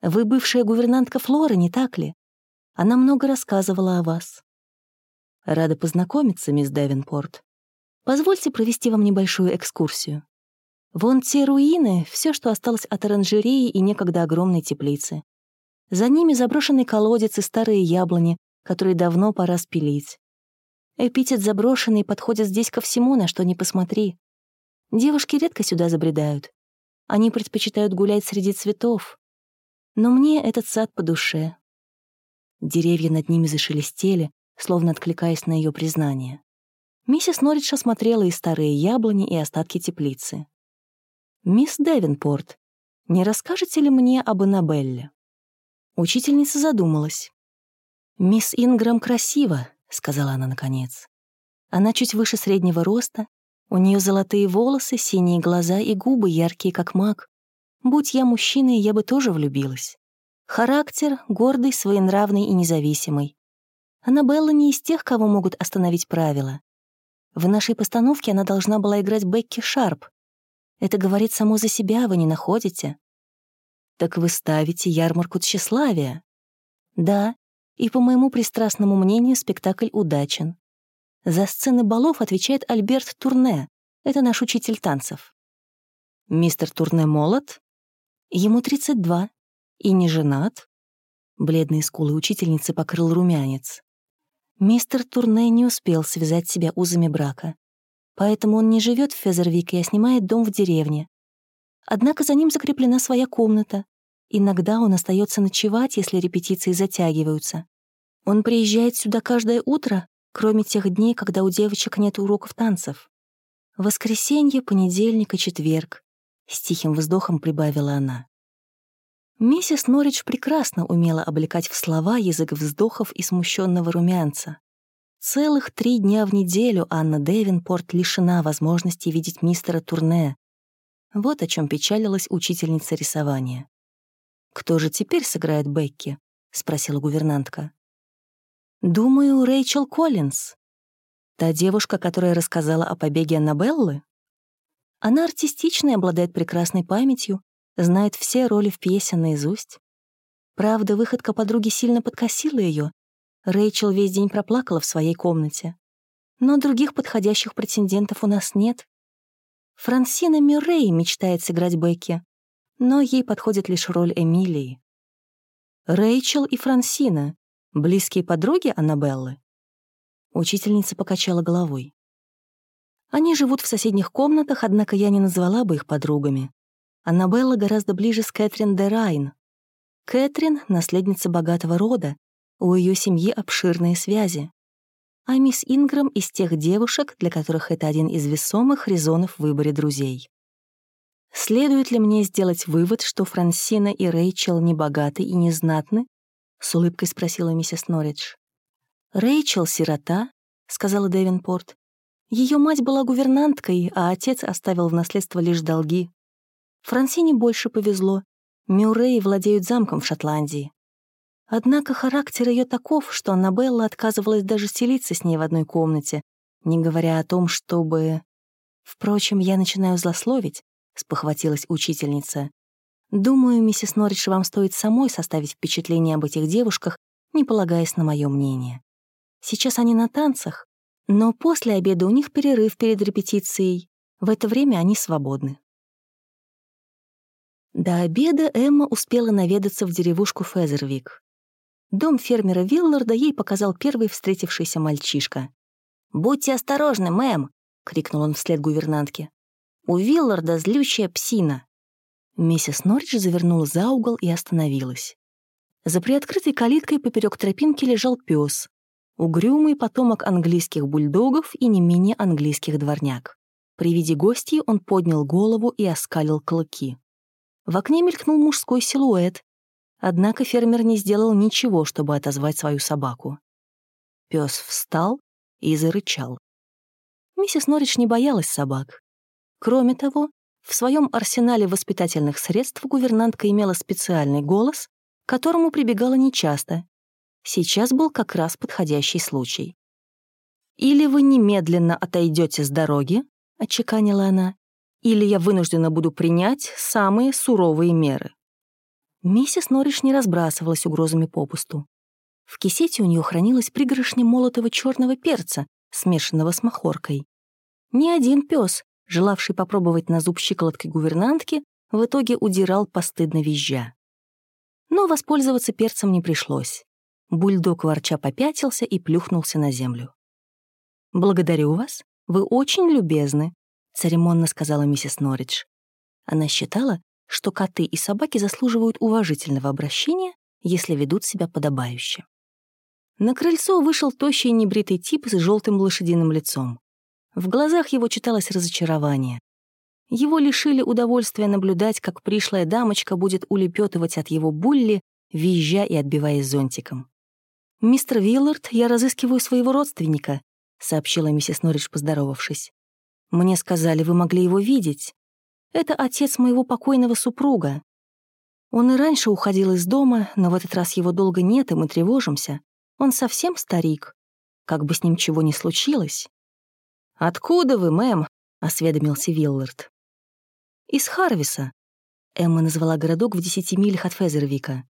Вы бывшая гувернантка Флоры, не так ли? Она много рассказывала о вас. Рада познакомиться, мисс Девинпорт. Позвольте провести вам небольшую экскурсию. Вон те руины — все, что осталось от оранжереи и некогда огромной теплицы. За ними заброшенный колодец и старые яблони, который давно пора спилить. Эпитет заброшенный подходит здесь ко всему, на что ни посмотри. Девушки редко сюда забредают. Они предпочитают гулять среди цветов. Но мне этот сад по душе. Деревья над ними зашелестели, словно откликаясь на ее признание. Миссис Норридж осмотрела и старые яблони, и остатки теплицы. «Мисс Девинпорт, не расскажете ли мне об Аннабелле?» Учительница задумалась. «Мисс Инграм красива», — сказала она наконец. Она чуть выше среднего роста, у нее золотые волосы, синие глаза и губы яркие, как маг. Будь я мужчиной, я бы тоже влюбилась. Характер гордый, своенравный и независимый. Аннабелла не из тех, кого могут остановить правила. В нашей постановке она должна была играть Бекки Шарп. Это говорит само за себя, вы не находите? Так вы ставите ярмарку тщеславия. Да, и по моему пристрастному мнению спектакль удачен. За сцены балов отвечает Альберт Турне. Это наш учитель танцев. Мистер Турне молод? Ему 32. И не женат? Бледные скулы учительницы покрыл румянец. Мистер Турне не успел связать себя узами брака. Поэтому он не живет в Фезервике, а снимает дом в деревне. Однако за ним закреплена своя комната. Иногда он остается ночевать, если репетиции затягиваются. Он приезжает сюда каждое утро, кроме тех дней, когда у девочек нет уроков танцев. Воскресенье, понедельник и четверг. С тихим вздохом прибавила она. Миссис Норридж прекрасно умела облекать в слова язык вздохов и смущенного румянца. Целых три дня в неделю Анна Дэвинпорт лишена возможности видеть мистера Турне. Вот о чем печалилась учительница рисования. «Кто же теперь сыграет Бекки?» — спросила гувернантка. «Думаю, Рэйчел Коллинз. Та девушка, которая рассказала о побеге Аннабеллы? Она артистичная, обладает прекрасной памятью, знает все роли в пьесе наизусть. Правда, выходка подруги сильно подкосила ее. Рэйчел весь день проплакала в своей комнате. Но других подходящих претендентов у нас нет. Франсина Мюррей мечтает сыграть Бекки, но ей подходит лишь роль Эмилии. Рэйчел и Франсина Близкие подруги Аннабеллы?» Учительница покачала головой. «Они живут в соседних комнатах, однако я не назвала бы их подругами. Аннабелла гораздо ближе с Кэтрин де Райн. Кэтрин — наследница богатого рода, у ее семьи обширные связи. А мисс Инграм из тех девушек, для которых это один из весомых резонов в выборе друзей. Следует ли мне сделать вывод, что Франсина и Рэйчел не богаты и не знатны, — с улыбкой спросила миссис Норридж. «Рэйчел — сирота», — сказала Дэвинпорт. Ее мать была гувернанткой, а отец оставил в наследство лишь долги. Франсине больше повезло. Мюррей владеют замком в Шотландии. Однако характер ее таков, что Аннабелла отказывалась даже селиться с ней в одной комнате, не говоря о том, чтобы... Впрочем, я начинаю злословить, — спохватилась учительница. Думаю, миссис Норридж, вам стоит самой составить впечатление об этих девушках, не полагаясь на мое мнение. Сейчас они на танцах, но после обеда у них перерыв перед репетицией. В это время они свободны. До обеда Эмма успела наведаться в деревушку Фезервик. Дом фермера Вилларда ей показал первый встретившийся мальчишка. «Будьте осторожны, мэм!» — крикнул он вслед гувернантке. «У Вилларда злющая псина. Миссис Норридж завернула за угол и остановилась. За приоткрытой калиткой поперек тропинки лежал пес, угрюмый потомок английских бульдогов и не менее английских дворняк. При виде гостей он поднял голову и оскалил клыки. В окне мелькнул мужской силуэт, однако фермер не сделал ничего, чтобы отозвать свою собаку. Пес встал и зарычал. Миссис Норридж не боялась собак. Кроме того, в своем арсенале воспитательных средств гувернантка имела специальный голос, к которому прибегала нечасто. Сейчас был как раз подходящий случай. «Или вы немедленно отойдете с дороги», — отчеканила она, «или я вынуждена буду принять самые суровые меры». Миссис Норриш не разбрасывалась угрозами попусту. В кисете у нее хранилась пригоршня молотого черного перца, смешанного с махоркой. Ни один пес, желавший попробовать на зуб щиколотки гувернантки, в итоге удирал постыдно визжа. Но воспользоваться перцем не пришлось. Бульдог ворча попятился и плюхнулся на землю. «Благодарю вас. Вы очень любезны», — церемонно сказала миссис Норридж. Она считала, что коты и собаки заслуживают уважительного обращения, если ведут себя подобающе. На крыльцо вышел тощий небритый тип с желтым лошадиным лицом. В глазах его читалось разочарование. Его лишили удовольствия наблюдать, как пришлая дамочка будет улепетывать от его булли, визжа и отбиваясь зонтиком. «Мистер Виллард, я разыскиваю своего родственника», — сообщила миссис Норридж, поздоровавшись. «Мне сказали, вы могли его видеть. Это отец моего покойного супруга. Он и раньше уходил из дома, но в этот раз его долго нет, и мы тревожимся. Он совсем старик. Как бы с ним чего ни случилось». «Откуда вы, мэм?» — осведомился Виллард. «Из Харвиса». Эмма назвала городок в десяти милях от Фезервика.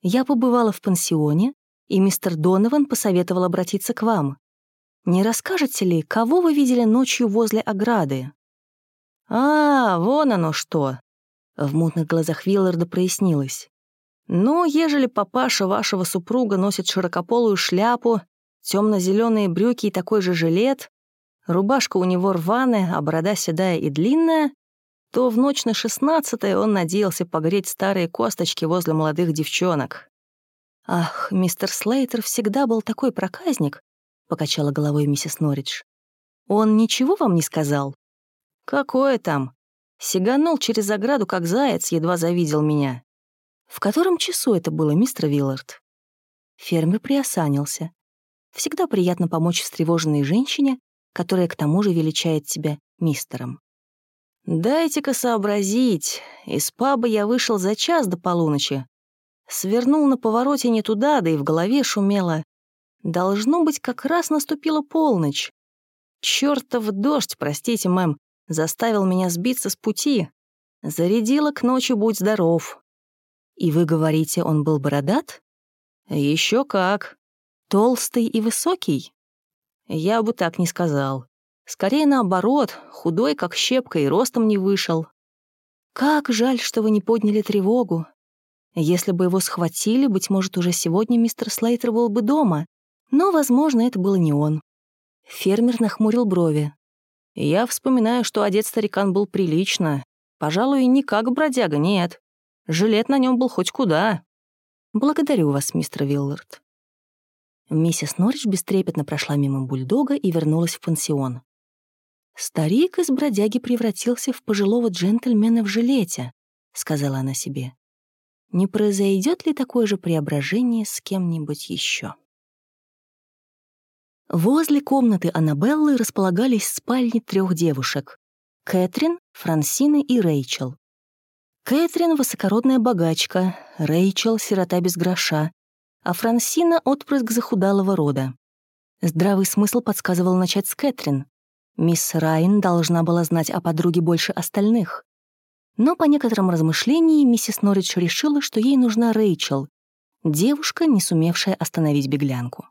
«Я побывала в пансионе, и мистер Донован посоветовал обратиться к вам. Не расскажете ли, кого вы видели ночью возле ограды?» «А, вон оно что!» В мутных глазах Вилларда прояснилось. «Ну, ежели папаша вашего супруга носит широкополую шляпу, темно-зеленые брюки и такой же жилет, рубашка у него рваная, а борода седая и длинная, то в ночь на шестнадцатое он надеялся погреть старые косточки возле молодых девчонок. «Ах, мистер Слейтер всегда был такой проказник», — покачала головой миссис Норридж. «Он ничего вам не сказал?» «Какое там? Сиганул через ограду, как заяц, едва завидел меня». «В котором часу это было, мистер Виллард?» Фермер приосанился. Всегда приятно помочь встревоженной женщине, которая к тому же величает тебя мистером. «Дайте-ка сообразить. Из паба я вышел за час до полуночи, Свернул на повороте не туда, да и в голове шумело. Должно быть, как раз наступила полночь. Чёртов дождь, простите, мэм, заставил меня сбиться с пути. Зарядила к ночи «Будь здоров». И вы говорите, он был бородат? Еще как. Толстый и высокий? Я бы так не сказал. Скорее наоборот, худой, как щепка, и ростом не вышел. Как жаль, что вы не подняли тревогу. Если бы его схватили, быть может, уже сегодня мистер Слейтер был бы дома. Но, возможно, это было не он. Фермер нахмурил брови. «Я вспоминаю, что одет старикан был прилично. Пожалуй, не как бродяга, нет. Жилет на нем был хоть куда. Благодарю вас, мистер Виллард». Миссис Норридж бестрепетно прошла мимо бульдога и вернулась в пансион. «Старик из бродяги превратился в пожилого джентльмена в жилете», — сказала она себе не произойдет ли такое же преображение с кем-нибудь еще. Возле комнаты Аннабеллы располагались спальни трех девушек — Кэтрин, Франсины и Рэйчел. Кэтрин — высокородная богачка, Рэйчел — сирота без гроша, а Франсина — отпрыск захудалого рода. Здравый смысл подсказывал начать с Кэтрин. Мисс Райн должна была знать о подруге больше остальных. Но по некоторым размышлениям миссис Норридж решила, что ей нужна Рэйчел, девушка, не сумевшая остановить беглянку.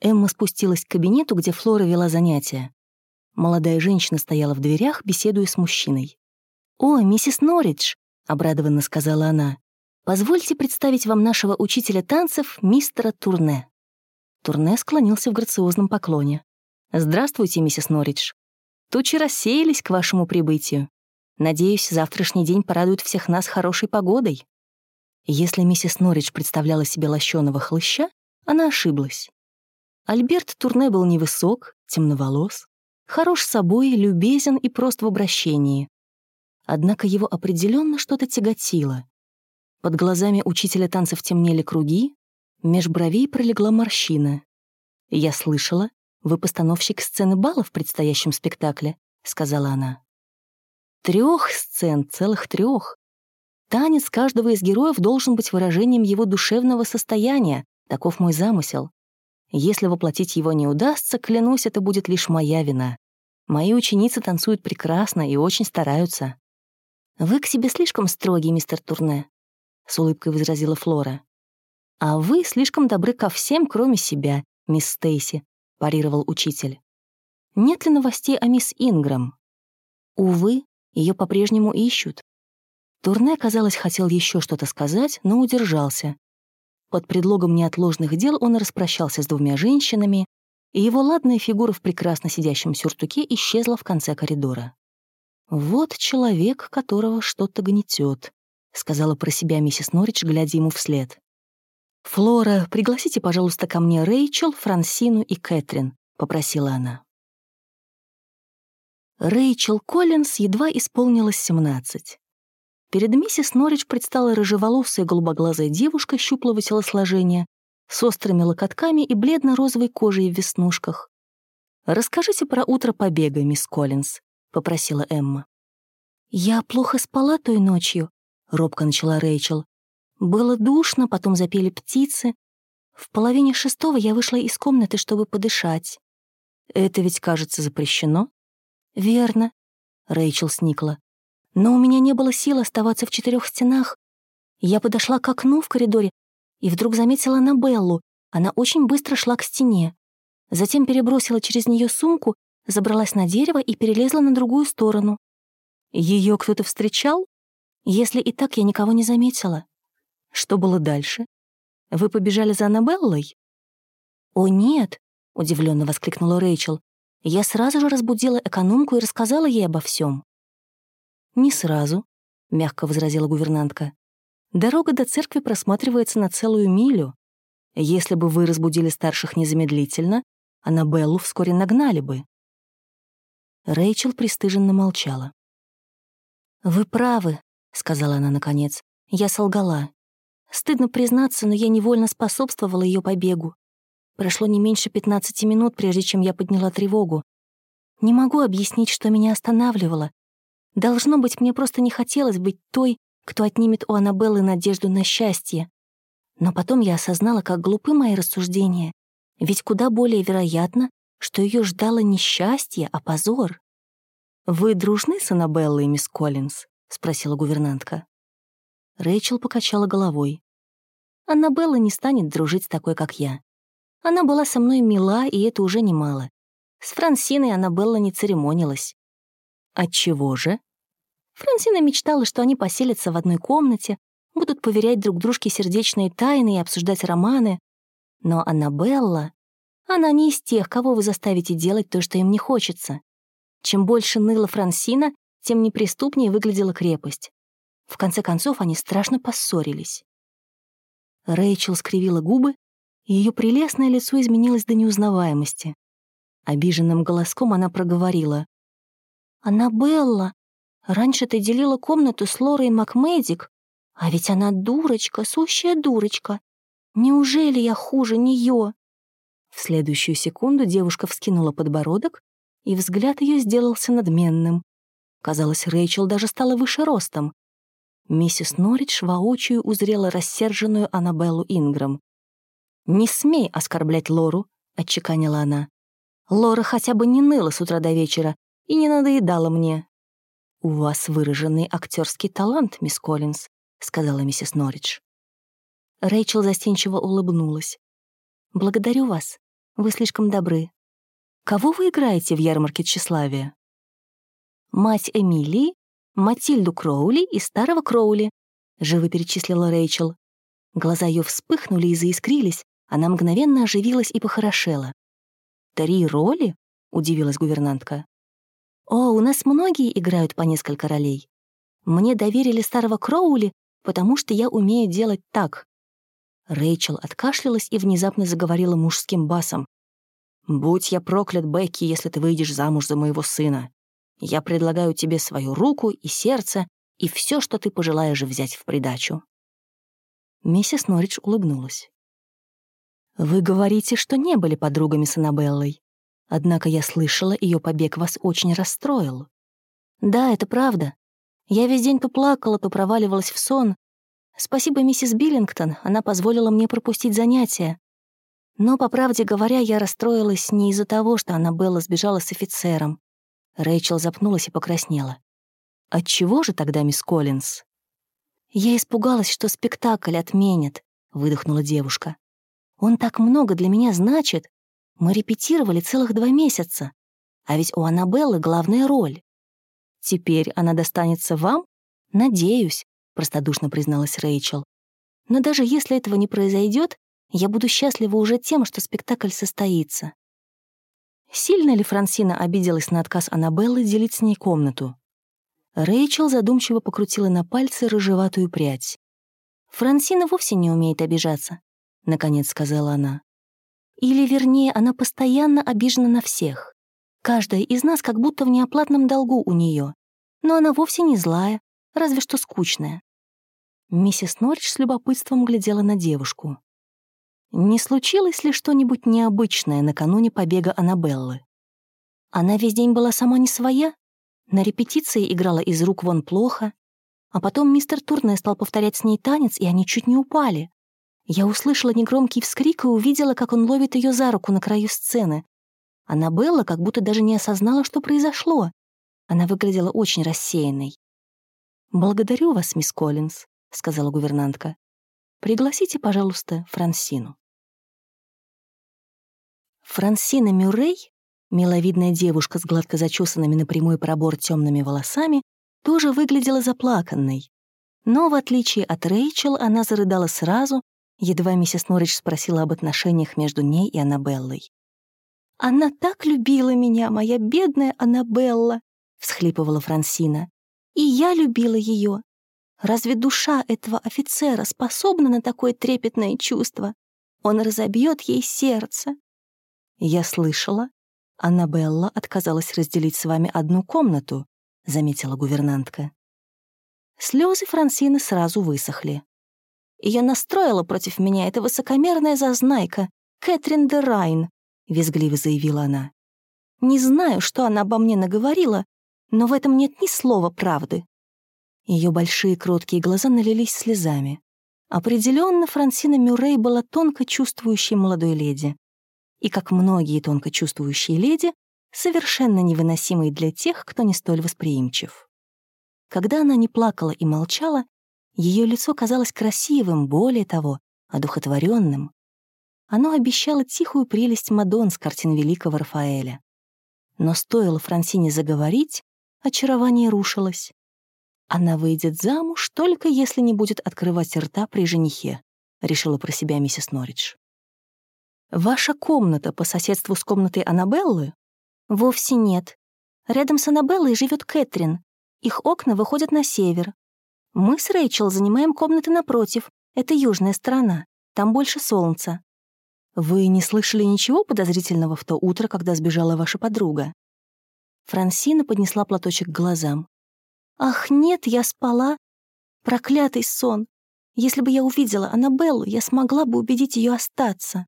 Эмма спустилась к кабинету, где Флора вела занятия. Молодая женщина стояла в дверях, беседуя с мужчиной. «О, миссис Норридж», — обрадованно сказала она, «позвольте представить вам нашего учителя танцев, мистера Турне». Турне склонился в грациозном поклоне. «Здравствуйте, миссис Норридж. Тучи рассеялись к вашему прибытию. Надеюсь, завтрашний день порадует всех нас хорошей погодой. Если миссис Норридж представляла себе лощеного хлыща, она ошиблась. Альберт Турне был невысок, темноволос, хорош собой, любезен и прост в обращении. Однако его определенно что-то тяготило. Под глазами учителя танцев темнели круги, меж бровей пролегла морщина. «Я слышала, вы постановщик сцены бала в предстоящем спектакле», — сказала она. Трех сцен, целых трех. Танец каждого из героев должен быть выражением его душевного состояния, таков мой замысел. Если воплотить его не удастся, клянусь, это будет лишь моя вина. Мои ученицы танцуют прекрасно и очень стараются. «Вы к себе слишком строгий, мистер Турне», — с улыбкой возразила Флора. «А вы слишком добры ко всем, кроме себя, мисс Стейси», — парировал учитель. «Нет ли новостей о мисс Инграм?» «Увы, ее по-прежнему ищут. Турне, казалось, хотел еще что-то сказать, но удержался. Под предлогом неотложных дел он распрощался с двумя женщинами, и его ладная фигура в прекрасно сидящем сюртуке исчезла в конце коридора. «Вот человек, которого что-то гнетет», — сказала про себя миссис Норридж, глядя ему вслед. «Флора, пригласите, пожалуйста, ко мне Рэйчел, Франсину и Кэтрин», — попросила она. Рэйчел Коллинз едва исполнилось 17. Перед миссис Норридж предстала рыжеволосая голубоглазая девушка щуплого телосложения с острыми локотками и бледно-розовой кожей в веснушках. «Расскажите про утро побега, мисс Коллинз», — попросила Эмма. «Я плохо спала той ночью», — робко начала Рэйчел. «Было душно, потом запели птицы. В половине шестого я вышла из комнаты, чтобы подышать». «Это ведь, кажется, запрещено?» «Верно», — Рэйчел сникла. «Но у меня не было сил оставаться в четырех стенах. Я подошла к окну в коридоре и вдруг заметила Аннабеллу. Она очень быстро шла к стене. Затем перебросила через нее сумку, забралась на дерево и перелезла на другую сторону. Ее кто-то встречал? Если и так, я никого не заметила. Что было дальше? Вы побежали за Аннабеллой? «О, нет!» — удивленно воскликнула Рэйчел. Я сразу же разбудила экономку и рассказала ей обо всем. «Не сразу», — мягко возразила гувернантка. Дорога до церкви просматривается на целую милю. Если бы вы разбудили старших незамедлительно, Аннабеллу вскоре нагнали бы. Рэйчел пристыженно молчала. «Вы правы», — сказала она наконец. «Я солгала. Стыдно признаться, но я невольно способствовала ее побегу. Прошло не меньше 15 минут, прежде чем я подняла тревогу. Не могу объяснить, что меня останавливало. Должно быть, мне просто не хотелось быть той, кто отнимет у Аннабеллы надежду на счастье. Но потом я осознала, как глупы мои рассуждения. Ведь куда более вероятно, что ее ждало не счастье, а позор. «Вы дружны с Аннабеллой, мисс Коллинз?» — спросила гувернантка. Рэйчел покачала головой. «Аннабелла не станет дружить с такой, как я. Она была со мной мила, и это уже немало. С Франсиной Аннабелла не церемонилась. Отчего же? Франсина мечтала, что они поселятся в одной комнате, будут поверять друг дружке сердечные тайны и обсуждать романы. Но Аннабелла... Она не из тех, кого вы заставите делать то, что им не хочется. Чем больше ныла Франсина, тем неприступнее выглядела крепость. В конце концов, они страшно поссорились. Рэйчел скривила губы, и ее прелестное лицо изменилось до неузнаваемости. Обиженным голоском она проговорила. «Аннабелла, Раньше ты делила комнату с Лорой Макмедик, а ведь она дурочка, сущая дурочка. Неужели я хуже нее? В следующую секунду девушка вскинула подбородок, и взгляд ее сделался надменным. Казалось, Рэйчел даже стала выше ростом. Миссис Норридж воочию узрела рассерженную Аннабеллу Инграм. «Не смей оскорблять Лору», — отчеканила она. «Лора хотя бы не ныла с утра до вечера и не надоедала мне. «У вас выраженный актерский талант, мисс Коллинз», — сказала миссис Норридж. Рэйчел застенчиво улыбнулась. «Благодарю вас. Вы слишком добры. Кого вы играете в ярмарке тщеславия?» «Мать Эмилии, Матильду Кроули и старого Кроули», — живо перечислила Рэйчел. Глаза ее вспыхнули и заискрились, она мгновенно оживилась и похорошела. «Три роли?» — удивилась гувернантка. «О, у нас многие играют по несколько ролей. Мне доверили старого Кроули, потому что я умею делать так». Рэйчел откашлялась и внезапно заговорила мужским басом. «Будь я проклят, Бекки, если ты выйдешь замуж за моего сына. Я предлагаю тебе свою руку и сердце и все, что ты пожелаешь взять в придачу». Миссис Норридж улыбнулась. «Вы говорите, что не были подругами с Аннабеллой. Однако я слышала, ее побег вас очень расстроил. Да, это правда. Я весь день то плакала, то проваливалась в сон. Спасибо миссис Биллингтон, она позволила мне пропустить занятия. Но, по правде говоря, я расстроилась не из-за того, что Аннабелла сбежала с офицером. Рэйчел запнулась и покраснела. «Отчего же тогда, мисс Коллинз?» «Я испугалась, что спектакль отменят», — выдохнула девушка. «Он так много для меня значит. Мы репетировали целых два месяца, а ведь у Аннабеллы главная роль. Теперь она достанется вам? Надеюсь, простодушно призналась Рэйчел. Но даже если этого не произойдет, я буду счастлива уже тем, что спектакль состоится. Сильно ли Франсина обиделась на отказ Аннабеллы делить с ней комнату? Рэйчел задумчиво покрутила на пальце рыжеватую прядь. «Франсина вовсе не умеет обижаться», — наконец сказала она. «Или, вернее, она постоянно обижена на всех. Каждая из нас как будто в неоплатном долгу у нее. Но она вовсе не злая, разве что скучная». Миссис Норридж с любопытством глядела на девушку. Не случилось ли что-нибудь необычное накануне побега Аннабеллы? Она весь день была сама не своя, на репетиции играла из рук вон плохо, а потом мистер Турне стал повторять с ней танец, и они чуть не упали. Я услышала негромкий вскрик и увидела, как он ловит ее за руку на краю сцены. Аннабелла как будто даже не осознала, что произошло. Она выглядела очень рассеянной. «Благодарю вас, мисс Коллинз», — сказала гувернантка. Пригласите, пожалуйста, Франсину». Франсина Мюррей, миловидная девушка с гладко зачесанными на прямой пробор темными волосами, тоже выглядела заплаканной. Но, в отличие от Рэйчел, она зарыдала сразу, едва миссис Норридж спросила об отношениях между ней и Аннабеллой. «Она так любила меня, моя бедная Аннабелла!» — всхлипывала Франсина. «И я любила ее. Разве душа этого офицера способна на такое трепетное чувство? Он разобьет ей сердце. Я слышала, Аннабелла отказалась разделить с вами одну комнату, заметила гувернантка. Слезы Франсины сразу высохли. Ее настроила против меня эта высокомерная зазнайка, Кэтрин де Райн, визгливо заявила она. Не знаю, что она обо мне наговорила, но в этом нет ни слова правды. Ее большие кроткие глаза налились слезами. Определенно, Франсина Мюррей была тонко чувствующей молодой леди. И, как многие тонко чувствующие леди, совершенно невыносимой для тех, кто не столь восприимчив. Когда она не плакала и молчала, ее лицо казалось красивым, более того, одухотворенным. Оно обещало тихую прелесть Мадон с картин великого Рафаэля. Но стоило Франсине заговорить, очарование рушилось. Она выйдет замуж только если не будет открывать рта при женихе, решила про себя миссис Норридж. Ваша комната по соседству с комнатой Аннабеллы? Вовсе нет. Рядом с Аннабеллой живет Кэтрин. Их окна выходят на север. Мы с Рэйчел занимаем комнаты напротив. Это южная сторона. Там больше солнца. Вы не слышали ничего подозрительного в то утро, когда сбежала ваша подруга? Франсина поднесла платочек к глазам. Ах, нет, я спала. Проклятый сон. Если бы я увидела Аннабеллу, я смогла бы убедить ее остаться.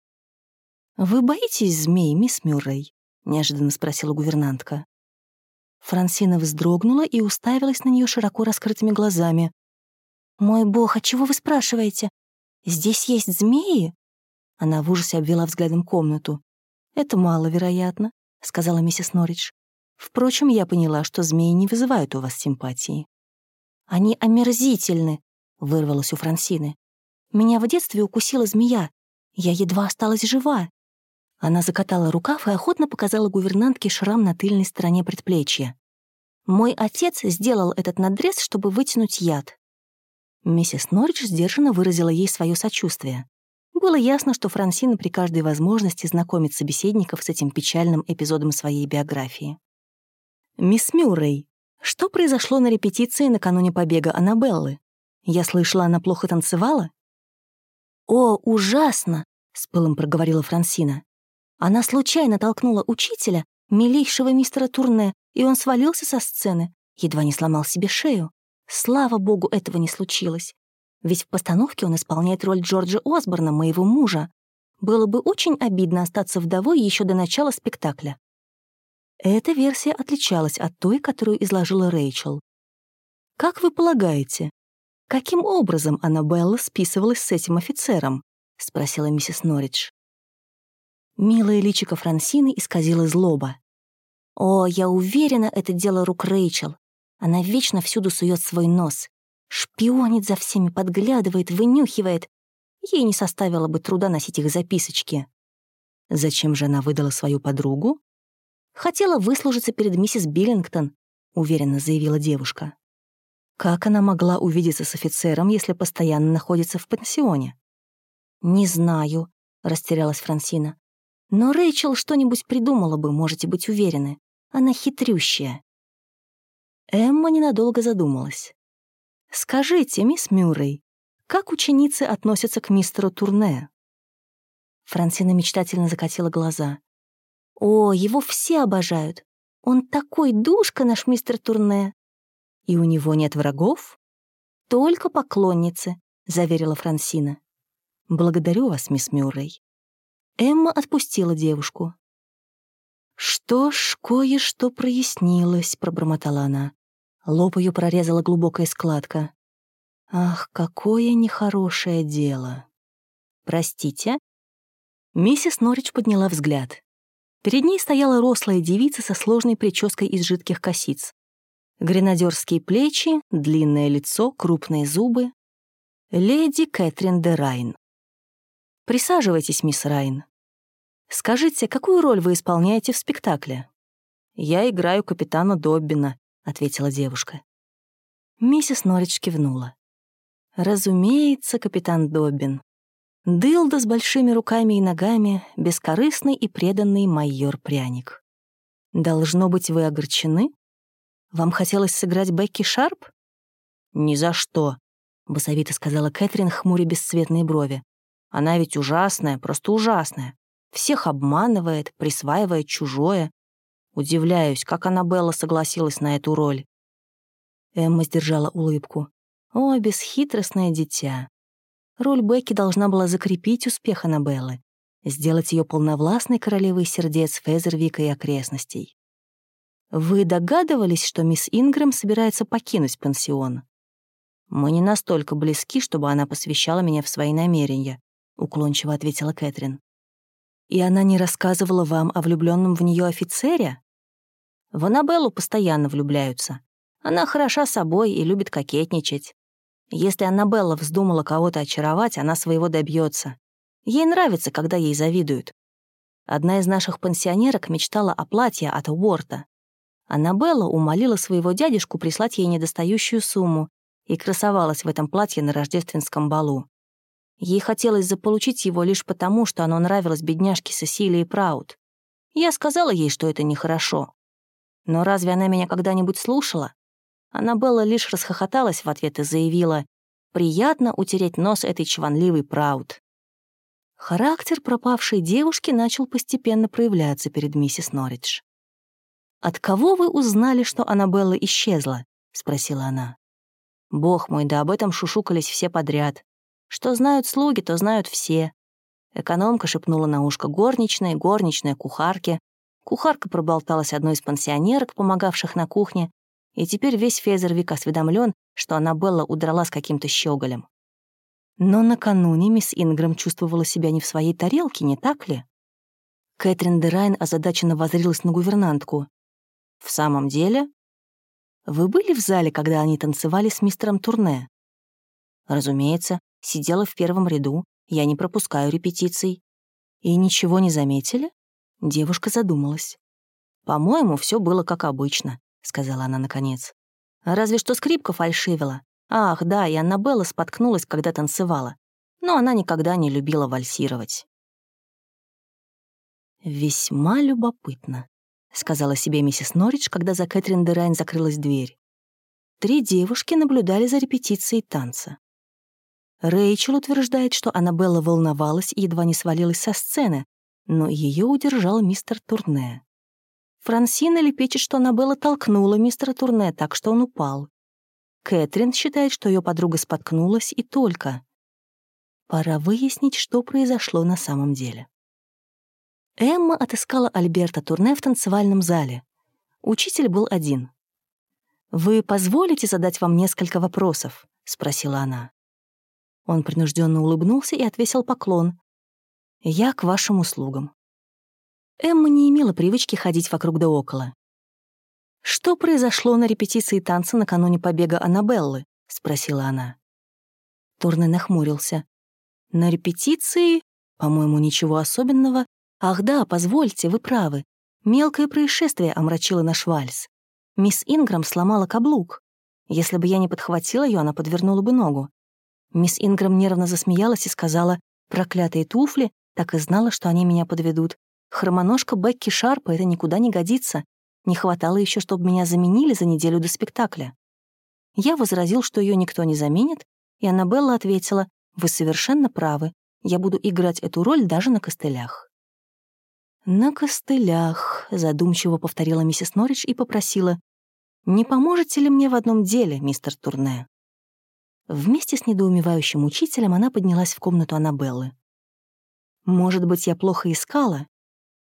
«Вы боитесь змей, мисс Мюррей?» — неожиданно спросила гувернантка. Франсина вздрогнула и уставилась на нее широко раскрытыми глазами. «Мой бог, а чего вы спрашиваете? Здесь есть змеи?» Она в ужасе обвела взглядом комнату. «Это маловероятно», — сказала миссис Норридж. Впрочем, я поняла, что змеи не вызывают у вас симпатии. «Они омерзительны», — вырвалось у Франсины. «Меня в детстве укусила змея. Я едва осталась жива». Она закатала рукав и охотно показала гувернантке шрам на тыльной стороне предплечья. «Мой отец сделал этот надрез, чтобы вытянуть яд». Миссис Норридж сдержанно выразила ей свое сочувствие. Было ясно, что Франсина при каждой возможности знакомит собеседников с этим печальным эпизодом своей биографии. «Мисс Мюррей, что произошло на репетиции накануне побега Аннабеллы? Я слышала, она плохо танцевала?» «О, ужасно!» — с пылом проговорила Франсина. Она случайно толкнула учителя, милейшего мистера Турне, и он свалился со сцены, едва не сломал себе шею. Слава богу, этого не случилось. Ведь в постановке он исполняет роль Джорджа Осборна, моего мужа. Было бы очень обидно остаться вдовой еще до начала спектакля. Эта версия отличалась от той, которую изложила Рэйчел. «Как вы полагаете, каким образом Аннабелла списывалась с этим офицером?» — спросила миссис Норридж. Милая личико Франсины исказила злоба. «О, я уверена, это дело рук Рэйчел. Она вечно всюду сует свой нос. Шпионит за всеми, подглядывает, вынюхивает. Ей не составило бы труда носить их записочки. Зачем же она выдала свою подругу? «Хотела выслужиться перед миссис Биллингтон», — уверенно заявила девушка. Как она могла увидеться с офицером, если постоянно находится в пансионе? «Не знаю», — растерялась Франсина. «Но Рэйчел что-нибудь придумала бы, можете быть уверены. Она хитрющая». Эмма ненадолго задумалась. «Скажите, мисс Мюррей, как ученицы относятся к мистеру Турне?» Франсина мечтательно закатила глаза. «О, его все обожают. Он такой душка, наш мистер Турне. И у него нет врагов? Только поклонницы, заверила Франсина. Благодарю вас, мисс Мюррей. Эмма отпустила девушку. «Что ж, кое-что прояснилось», — пробормотала она. Лоб ее прорезала глубокая складка. «Ах, какое нехорошее дело!» «Простите?» Миссис Норрич подняла взгляд. Перед ней стояла рослая девица со сложной прической из жидких косиц. Гренадерские плечи, длинное лицо, крупные зубы. Леди Кэтрин де Райн. «Присаживайтесь, мисс Райн. Скажите, какую роль вы исполняете в спектакле?» «Я играю капитана Доббина», — ответила девушка. Миссис Норридж кивнула. «Разумеется, капитан Доббин. Дылда с большими руками и ногами, бескорыстный и преданный майор Пряник. Должно быть, вы огорчены?» Вам хотелось сыграть Бекки Шарп?» «Ни за что», — басовито сказала Кэтрин, хмуря бесцветные брови. «Она ведь ужасная, просто ужасная. Всех обманывает, присваивает чужое. Удивляюсь, как Аннабелла согласилась на эту роль». Эмма сдержала улыбку. «О, бесхитростное дитя. Роль Бекки должна была закрепить успех Аннабеллы, сделать ее полновластной королевой сердец Фезервика и окрестностей. Вы догадывались, что мисс Ингрэм собирается покинуть пансион? Мы не настолько близки, чтобы она посвящала меня в свои намерения, уклончиво ответила Кэтрин. И она не рассказывала вам о влюбленном в нее офицере? В Аннабеллу постоянно влюбляются. Она хороша собой и любит кокетничать. Если Аннабелла вздумала кого-то очаровать, она своего добьется. Ей нравится, когда ей завидуют. Одна из наших пансионерок мечтала о платье от Уорта. Аннабелла умолила своего дядюшку прислать ей недостающую сумму и красовалась в этом платье на рождественском балу. Ей хотелось заполучить его лишь потому, что оно нравилось бедняжке Сесилии Праут. Я сказала ей, что это нехорошо. Но разве она меня когда-нибудь слушала? Аннабелла лишь расхохоталась в ответ и заявила, «Приятно утереть нос этой чванливой Праут». Характер пропавшей девушки начал постепенно проявляться перед миссис Норридж. «От кого вы узнали, что Аннабелла исчезла?» — спросила она. «Бог мой, да об этом шушукались все подряд. Что знают слуги, то знают все». Экономка шепнула на ушко горничной, горничная кухарке. Кухарка проболталась одной из пансионерок, помогавших на кухне, и теперь весь Фезервик осведомлен, что Аннабелла удрала с каким-то щеголем. Но накануне мисс Ингрэм чувствовала себя не в своей тарелке, не так ли? Кэтрин Дерайн озадаченно возрилась на гувернантку. «В самом деле?» «Вы были в зале, когда они танцевали с мистером Турне?» «Разумеется, сидела в первом ряду, я не пропускаю репетиций». «И ничего не заметили?» Девушка задумалась. «По-моему, все было как обычно», — сказала она наконец. «Разве что скрипка фальшивила. Ах, да, и Аннабелла споткнулась, когда танцевала. Но она никогда не любила вальсировать». «Весьма любопытно», — сказала себе миссис Норридж, когда за Кэтрин Дерайн закрылась дверь. Три девушки наблюдали за репетицией танца. Рэйчел утверждает, что Аннабелла волновалась и едва не свалилась со сцены, но ее удержал мистер Турне. Франсина лепечет, что Аннабелла толкнула мистера Турне так, что он упал. Кэтрин считает, что ее подруга споткнулась и только. Пора выяснить, что произошло на самом деле. Эмма отыскала Альберта Турне в танцевальном зале. Учитель был один. «Вы позволите задать вам несколько вопросов?» — спросила она. Он принужденно улыбнулся и отвесил поклон. «Я к вашим услугам». Эмма не имела привычки ходить вокруг да около. «Что произошло на репетиции танца накануне побега Аннабеллы?» — спросила она. Турне нахмурился. «На репетиции, по-моему, ничего особенного, «Ах да, позвольте, вы правы. Мелкое происшествие омрачило наш вальс. Мисс Инграм сломала каблук. Если бы я не подхватила ее, она подвернула бы ногу. Мисс Инграм нервно засмеялась и сказала, «Проклятые туфли, так и знала, что они меня подведут. Хромоножка Бекки Шарпа — это никуда не годится. Не хватало еще, чтобы меня заменили за неделю до спектакля». Я возразил, что ее никто не заменит, и Аннабелла ответила, «Вы совершенно правы. Я буду играть эту роль даже на костылях». «На костылях», — задумчиво повторила миссис Норридж и попросила, «Не поможете ли мне в одном деле, мистер Турне?» Вместе с недоумевающим учителем она поднялась в комнату Аннабеллы. «Может быть, я плохо искала?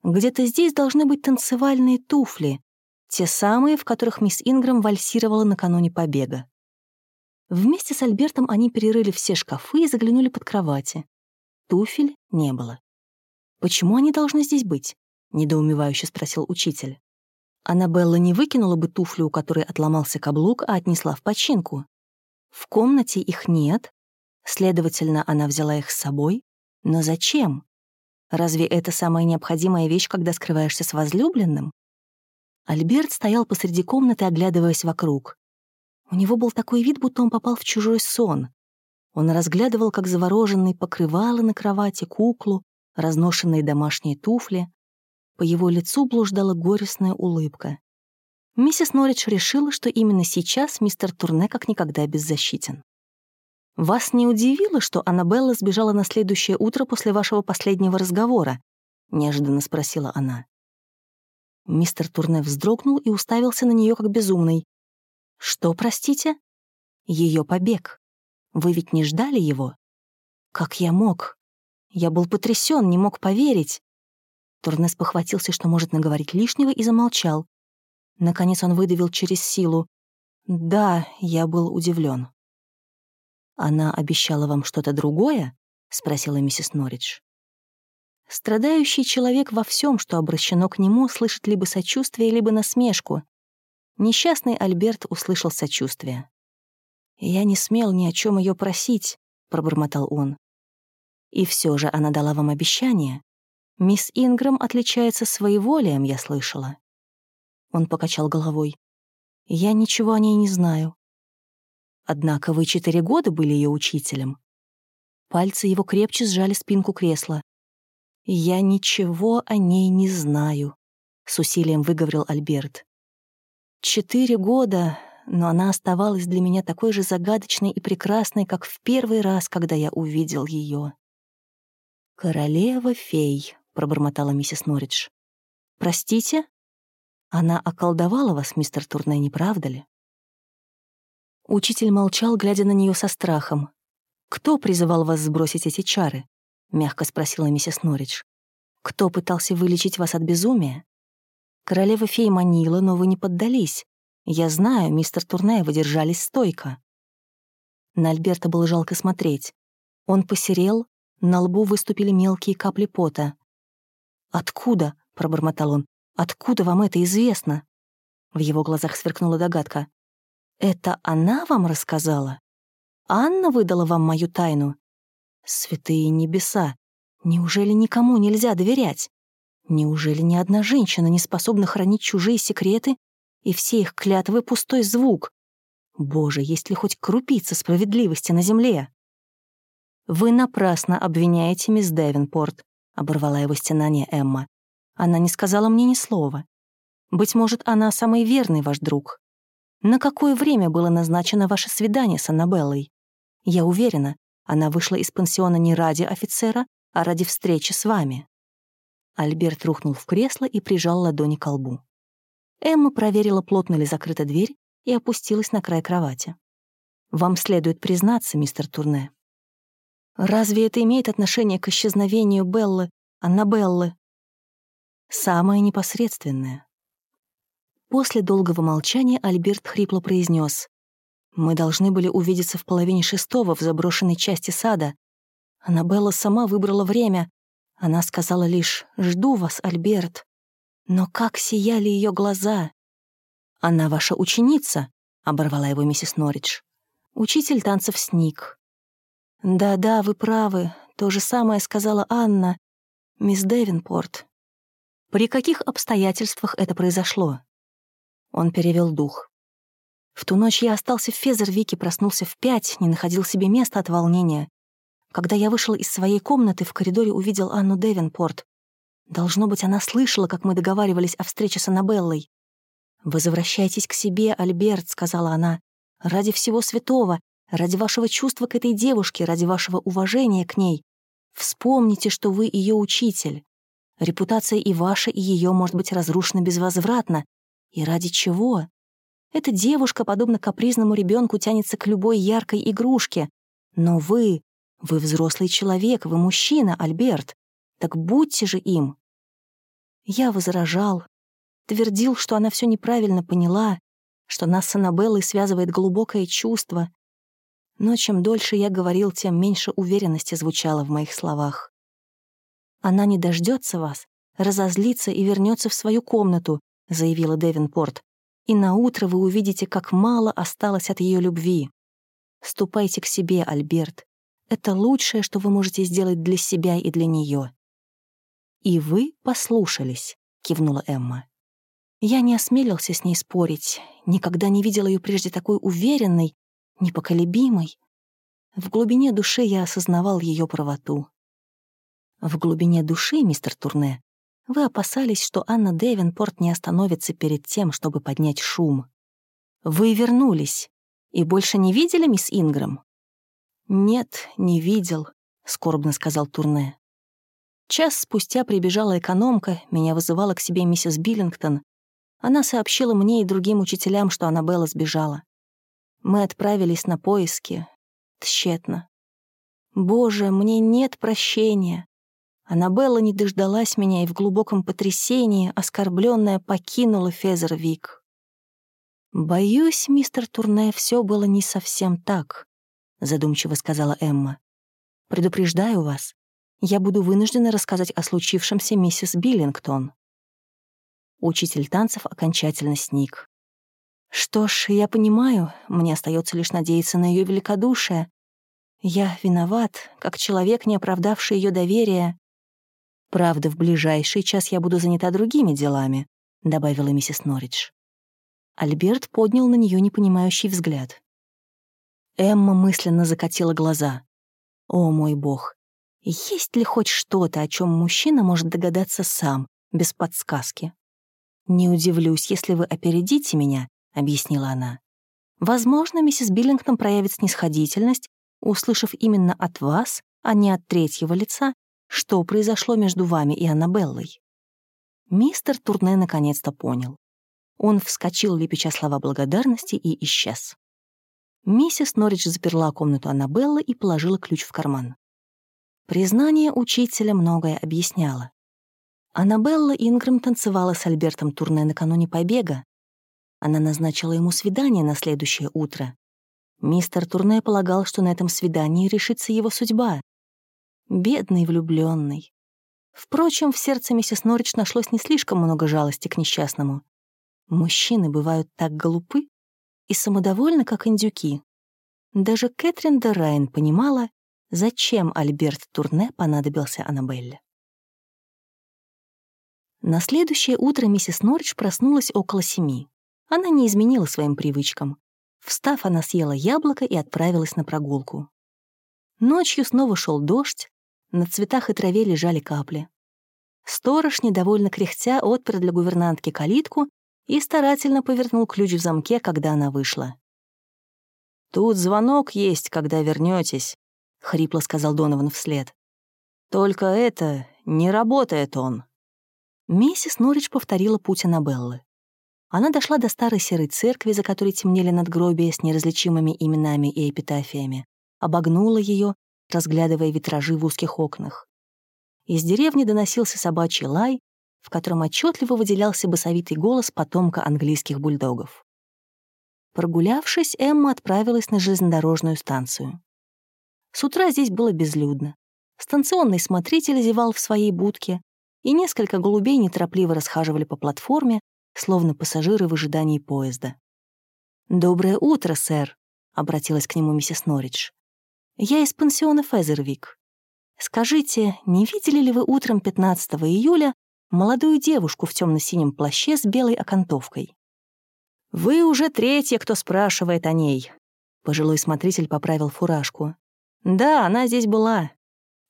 Где-то здесь должны быть танцевальные туфли, те самые, в которых мисс Инграм вальсировала накануне побега. Вместе с Альбертом они перерыли все шкафы и заглянули под кровати. Туфель не было. «Почему они должны здесь быть?» — недоумевающе спросил учитель. Аннабелла не выкинула бы туфлю, у которой отломался каблук, а отнесла в починку. В комнате их нет, следовательно, она взяла их с собой. Но зачем? Разве это самая необходимая вещь, когда скрываешься с возлюбленным? Альберт стоял посреди комнаты, оглядываясь вокруг. У него был такой вид, будто он попал в чужой сон. Он разглядывал, как завороженный, покрывало на кровати, куклу, разношенные домашние туфли. По его лицу блуждала горестная улыбка. Миссис Норридж решила, что именно сейчас мистер Турне как никогда беззащитен. «Вас не удивило, что Аннабелла сбежала на следующее утро после вашего последнего разговора?» — неожиданно спросила она. Мистер Турне вздрогнул и уставился на нее как безумный. «Что, простите?» «Ее побег. Вы ведь не ждали его?» «Как я мог? Я был потрясен, не мог поверить». Турнес похватился, что может наговорить лишнего, и замолчал. Наконец он выдавил через силу. «Да, я был удивлен. «Она обещала вам что-то другое?» — спросила миссис Норридж. Страдающий человек во всем, что обращено к нему, слышит либо сочувствие, либо насмешку. Несчастный Альберт услышал сочувствие. «Я не смел ни о чем ее просить», — пробормотал он. «И все же она дала вам обещание. Мисс Инграм отличается своеволием, я слышала». Он покачал головой. «Я ничего о ней не знаю». «Однако вы четыре года были ее учителем». Пальцы его крепче сжали спинку кресла. «Я ничего о ней не знаю», — с усилием выговорил Альберт. «Четыре года, но она оставалась для меня такой же загадочной и прекрасной, как в первый раз, когда я увидел ее. «Королева-фей», — пробормотала миссис Норридж. «Простите?» Она околдовала вас, мистер Турне, не правда ли? Учитель молчал, глядя на нее со страхом. «Кто призывал вас сбросить эти чары?» — мягко спросила миссис Норридж. «Кто пытался вылечить вас от безумия? Королева фей манила, но вы не поддались. Я знаю, мистер Турне, вы держались стойко». На Альберта было жалко смотреть. Он посерел, на лбу выступили мелкие капли пота. «Откуда?» — пробормотал он. Откуда вам это известно?» В его глазах сверкнула догадка. «Это она вам рассказала? Анна выдала вам мою тайну? Святые небеса! Неужели никому нельзя доверять? Неужели ни одна женщина не способна хранить чужие секреты и все их клятвы — пустой звук? Боже, есть ли хоть крупица справедливости на земле?» «Вы напрасно обвиняете мисс Дэвенпорт», — оборвала его стенание Эмма. Она не сказала мне ни слова. Быть может, она самый верный ваш друг. На какое время было назначено ваше свидание с Аннабеллой? Я уверена, она вышла из пансиона не ради офицера, а ради встречи с вами». Альберт рухнул в кресло и прижал ладони к лбу. Эмма проверила, плотно ли закрыта дверь, и опустилась на край кровати. «Вам следует признаться, мистер Турне. Разве это имеет отношение к исчезновению Беллы, Аннабеллы?» самое непосредственное. После долгого молчания Альберт хрипло произнес: «Мы должны были увидеться в половине шестого в заброшенной части сада. Аннабелла сама выбрала время. Она сказала лишь «Жду вас, Альберт». Но как сияли ее глаза! «Она ваша ученица», — оборвала его миссис Норридж. Учитель танцев сник. «Да-да, вы правы. То же самое сказала Анна. Мисс Девинпорт, при каких обстоятельствах это произошло? Он перевел дух. В ту ночь я остался в Фезервике, проснулся в пять, не находил себе места от волнения. Когда я вышел из своей комнаты, в коридоре увидел Анну Девенпорт. Должно быть, она слышала, как мы договаривались о встрече с Аннабеллой. «Возвращайтесь к себе, Альберт», — сказала она. «Ради всего святого, ради вашего чувства к этой девушке, ради вашего уважения к ней. Вспомните, что вы ее учитель. Репутация и ваша, и ее может быть разрушена безвозвратно. И ради чего? Эта девушка, подобно капризному ребенку, тянется к любой яркой игрушке. Но вы, вы взрослый человек, вы мужчина, Альберт. Так будьте же им. Я возражал, твердил, что она все неправильно поняла, что нас с Аннабеллой связывает глубокое чувство. Но чем дольше я говорил, тем меньше уверенности звучало в моих словах. Она не дождется вас, разозлится и вернется в свою комнату, заявила Девинпорт и на утро вы увидите, как мало осталось от ее любви. Ступайте к себе, Альберт. Это лучшее, что вы можете сделать для себя и для нее. И вы послушались, кивнула Эмма. Я не осмелился с ней спорить, никогда не видел ее прежде такой уверенной, непоколебимой. В глубине души я осознавал ее правоту. В глубине души, мистер Турне, вы опасались, что Анна Девинпорт не остановится перед тем, чтобы поднять шум. Вы вернулись и больше не видели мисс Ингрэм? «Нет, не видел», — скорбно сказал Турне. Час спустя прибежала экономка, меня вызывала к себе миссис Биллингтон. Она сообщила мне и другим учителям, что Аннабелла сбежала. Мы отправились на поиски. Тщетно. Боже, мне нет прощения. Аннабелла не дождалась меня и в глубоком потрясении, оскорбленная, покинула Фезервик. «Боюсь, мистер Турне, все было не совсем так», — задумчиво сказала Эмма. «Предупреждаю вас, я буду вынуждена рассказать о случившемся миссис Биллингтон». Учитель танцев окончательно сник. «Что ж, я понимаю, мне остается лишь надеяться на ее великодушие. Я виноват, как человек, не оправдавший ее доверие. «Правда, в ближайший час я буду занята другими делами», — добавила миссис Норридж. Альберт поднял на нее непонимающий взгляд. Эмма мысленно закатила глаза. «О, мой бог, есть ли хоть что-то, о чем мужчина может догадаться сам, без подсказки?» «Не удивлюсь, если вы опередите меня», — объяснила она. «Возможно, миссис Биллингтон проявит снисходительность, услышав именно от вас, а не от третьего лица, что произошло между вами и Аннабеллой. Мистер Турне наконец-то понял. Он вскочил, лепеча слова благодарности, и исчез. Миссис Норридж заперла комнату Аннабеллы и положила ключ в карман. Признание учителя многое объясняло. Аннабелла Ингрэм танцевала с Альбертом Турне накануне побега. Она назначила ему свидание на следующее утро. Мистер Турне полагал, что на этом свидании решится его судьба. Бедный влюбленный. Впрочем, в сердце миссис Норридж нашлось не слишком много жалости к несчастному. Мужчины бывают так глупы и самодовольны, как индюки. Даже Кэтрин де Райн понимала, зачем Альберт Турне понадобился Аннабелле. На следующее утро миссис Норридж проснулась около семи. Она не изменила своим привычкам. Встав, она съела яблоко и отправилась на прогулку. Ночью снова шел дождь, на цветах и траве лежали капли. Сторож, недовольно кряхтя, отпер для гувернантки калитку и старательно повернул ключ в замке, когда она вышла. «Тут звонок есть, когда вернетесь, хрипло сказал Донован вслед. «Только это, не работает он». Миссис Норридж повторила путь Аннабеллы. Она дошла до старой серой церкви, за которой темнели надгробия с неразличимыми именами и эпитафиями, обогнула ее разглядывая витражи в узких окнах. Из деревни доносился собачий лай, в котором отчетливо выделялся басовитый голос потомка английских бульдогов. Прогулявшись, Эмма отправилась на железнодорожную станцию. С утра здесь было безлюдно. Станционный смотритель зевал в своей будке, и несколько голубей неторопливо расхаживали по платформе, словно пассажиры в ожидании поезда. «Доброе утро, сэр», — обратилась к нему миссис Норридж. Я из пансиона Фезервик. Скажите, не видели ли вы утром 15 июля молодую девушку в темно-синем плаще с белой окантовкой? «Вы уже третья, кто спрашивает о ней», — пожилой смотритель поправил фуражку. «Да, она здесь была.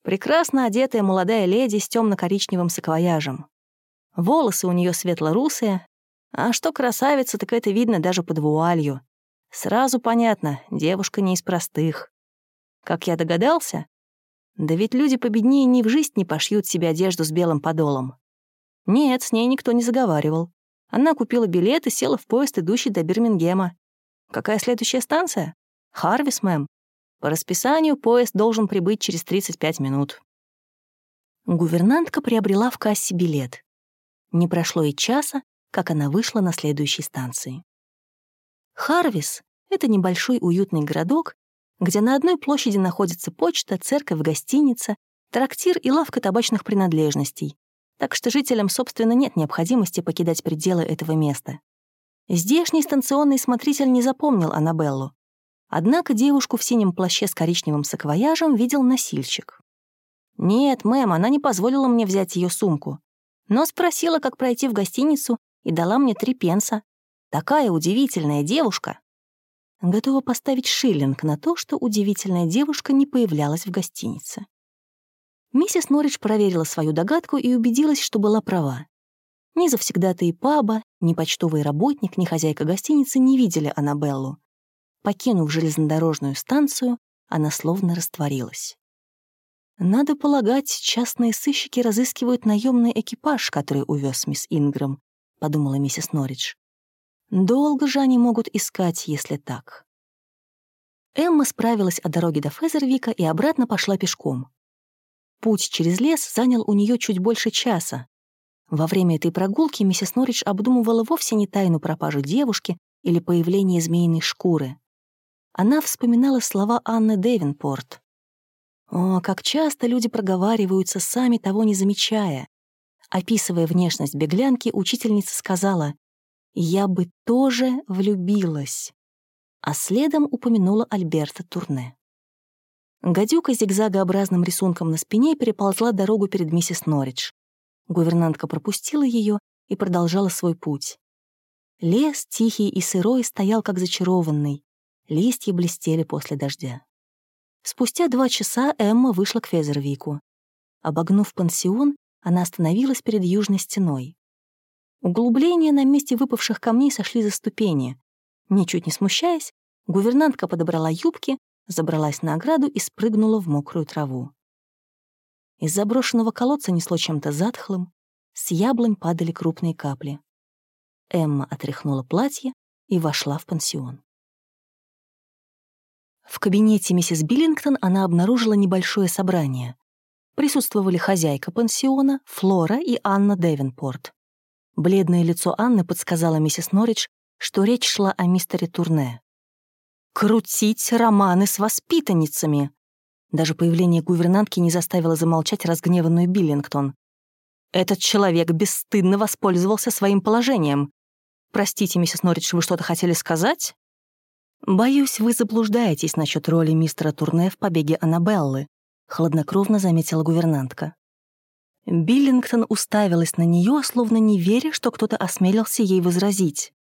Прекрасно одетая молодая леди с темно коричневым саквояжем. Волосы у нее светло-русые, а что красавица, так это видно даже под вуалью. Сразу понятно, девушка не из простых. Как я догадался? Да ведь люди победнее ни в жизнь не пошьют себе одежду с белым подолом. Нет, с ней никто не заговаривал. Она купила билет и села в поезд, идущий до Бирмингема. Какая следующая станция? Харвис, мэм. По расписанию поезд должен прибыть через 35 минут. Гувернантка приобрела в кассе билет. Не прошло и часа, как она вышла на следующей станции. Харвис — это небольшой уютный городок, где на одной площади находится почта, церковь, гостиница, трактир и лавка табачных принадлежностей, так что жителям, собственно, нет необходимости покидать пределы этого места. Здешний станционный смотритель не запомнил Аннабеллу. Однако девушку в синем плаще с коричневым саквояжем видел носильщик. «Нет, мэм, она не позволила мне взять ее сумку, но спросила, как пройти в гостиницу, и дала мне три пенса. Такая удивительная девушка!» Готова поставить шиллинг на то, что удивительная девушка не появлялась в гостинице. Миссис Норридж проверила свою догадку и убедилась, что была права. Ни завсегдатые паба, ни почтовый работник, ни хозяйка гостиницы не видели Аннабеллу. Покинув железнодорожную станцию, она словно растворилась. Надо полагать, частные сыщики разыскивают наемный экипаж, который увез мисс Ингрэм, подумала миссис Норридж. Долго же они могут искать, если так. Эмма справилась о дороге до Фезервика и обратно пошла пешком. Путь через лес занял у нее чуть больше часа. Во время этой прогулки миссис Норридж обдумывала вовсе не тайну пропажи девушки или появление змеиной шкуры. Она вспоминала слова Анны Девинпорт. О, как часто люди проговариваются, сами того не замечая. Описывая внешность беглянки, учительница сказала «Я бы тоже влюбилась», а следом упомянула Альберта Турне. Гадюка зигзагообразным рисунком на спине переползла дорогу перед миссис Норридж. Гувернантка пропустила ее и продолжала свой путь. Лес, тихий и сырой, стоял как зачарованный. Листья блестели после дождя. Спустя два часа Эмма вышла к Фезервику. Обогнув пансион, она остановилась перед южной стеной. Углубления на месте выпавших камней сошли за ступени. Ничуть не смущаясь, гувернантка подобрала юбки, забралась на ограду и спрыгнула в мокрую траву. Из заброшенного колодца несло чем-то затхлым, с яблонь падали крупные капли. Эмма отряхнула платье и вошла в пансион. В кабинете миссис Биллингтон она обнаружила небольшое собрание. Присутствовали хозяйка пансиона, Флора и Анна Девинпорт. Бледное лицо Анны подсказало миссис Норридж, что речь шла о мистере Турне. Крутить романы с воспитанницами. Даже появление гувернантки не заставило замолчать разгневанную Биллингтон. Этот человек бесстыдно воспользовался своим положением. Простите, миссис Норридж, вы что-то хотели сказать? Боюсь, вы заблуждаетесь насчет роли мистера Турне в побеге Аннабеллы, хладнокровно заметила гувернантка. Биллингтон уставилась на нее, словно не веря, что кто-то осмелился ей возразить.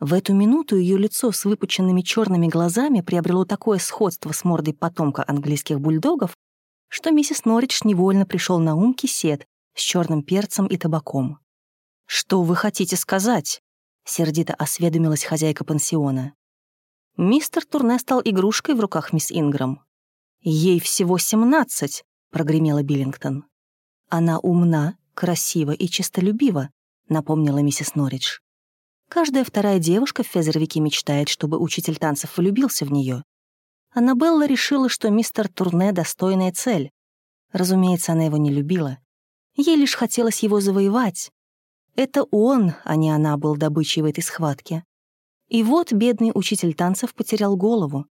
В эту минуту ее лицо с выпученными черными глазами приобрело такое сходство с мордой потомка английских бульдогов, что миссис Норридж невольно пришел на ум кисет с черным перцем и табаком. «Что вы хотите сказать?» — сердито осведомилась хозяйка пансиона. Мистер Турне стал игрушкой в руках мисс Инграм. «Ей всего семнадцать», — прогремела Биллингтон. «Она умна, красива и честолюбива», — напомнила миссис Норридж. Каждая вторая девушка в Фезервике мечтает, чтобы учитель танцев влюбился в нее. Аннабелла решила, что мистер Турне — достойная цель. Разумеется, она его не любила. Ей лишь хотелось его завоевать. Это он, а не она, был добычей в этой схватке. И вот бедный учитель танцев потерял голову.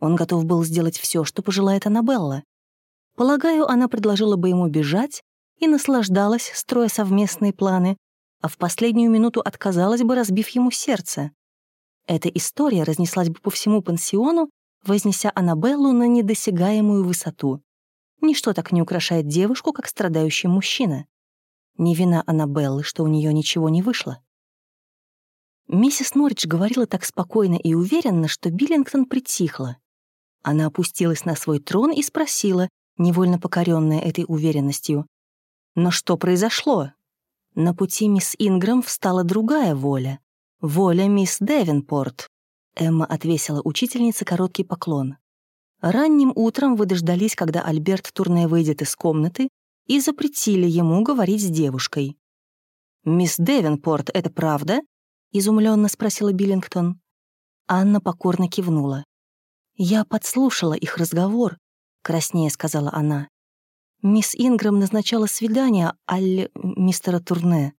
Он готов был сделать все, что пожелает Аннабелла. Полагаю, она предложила бы ему бежать и наслаждалась, строя совместные планы, а в последнюю минуту отказалась бы, разбив ему сердце. Эта история разнеслась бы по всему пансиону, вознеся Аннабеллу на недосягаемую высоту. Ничто так не украшает девушку, как страдающий мужчина. Не вина Аннабеллы, что у нее ничего не вышло. Миссис Норридж говорила так спокойно и уверенно, что Биллингтон притихла. Она опустилась на свой трон и спросила, невольно покоренная этой уверенностью. «Но что произошло?» На пути мисс Инграм встала другая воля. Воля мисс Девинпорт. Эмма отвесила учительнице короткий поклон. Ранним утром вы дождались, когда Альберт Турне выйдет из комнаты, и запретили ему говорить с девушкой. «Мисс Девинпорт, это правда?» — изумленно спросила Биллингтон. Анна покорно кивнула. «Я подслушала их разговор», — краснее сказала она. «Мисс Ингрэм назначала свидание аль мистера Турне.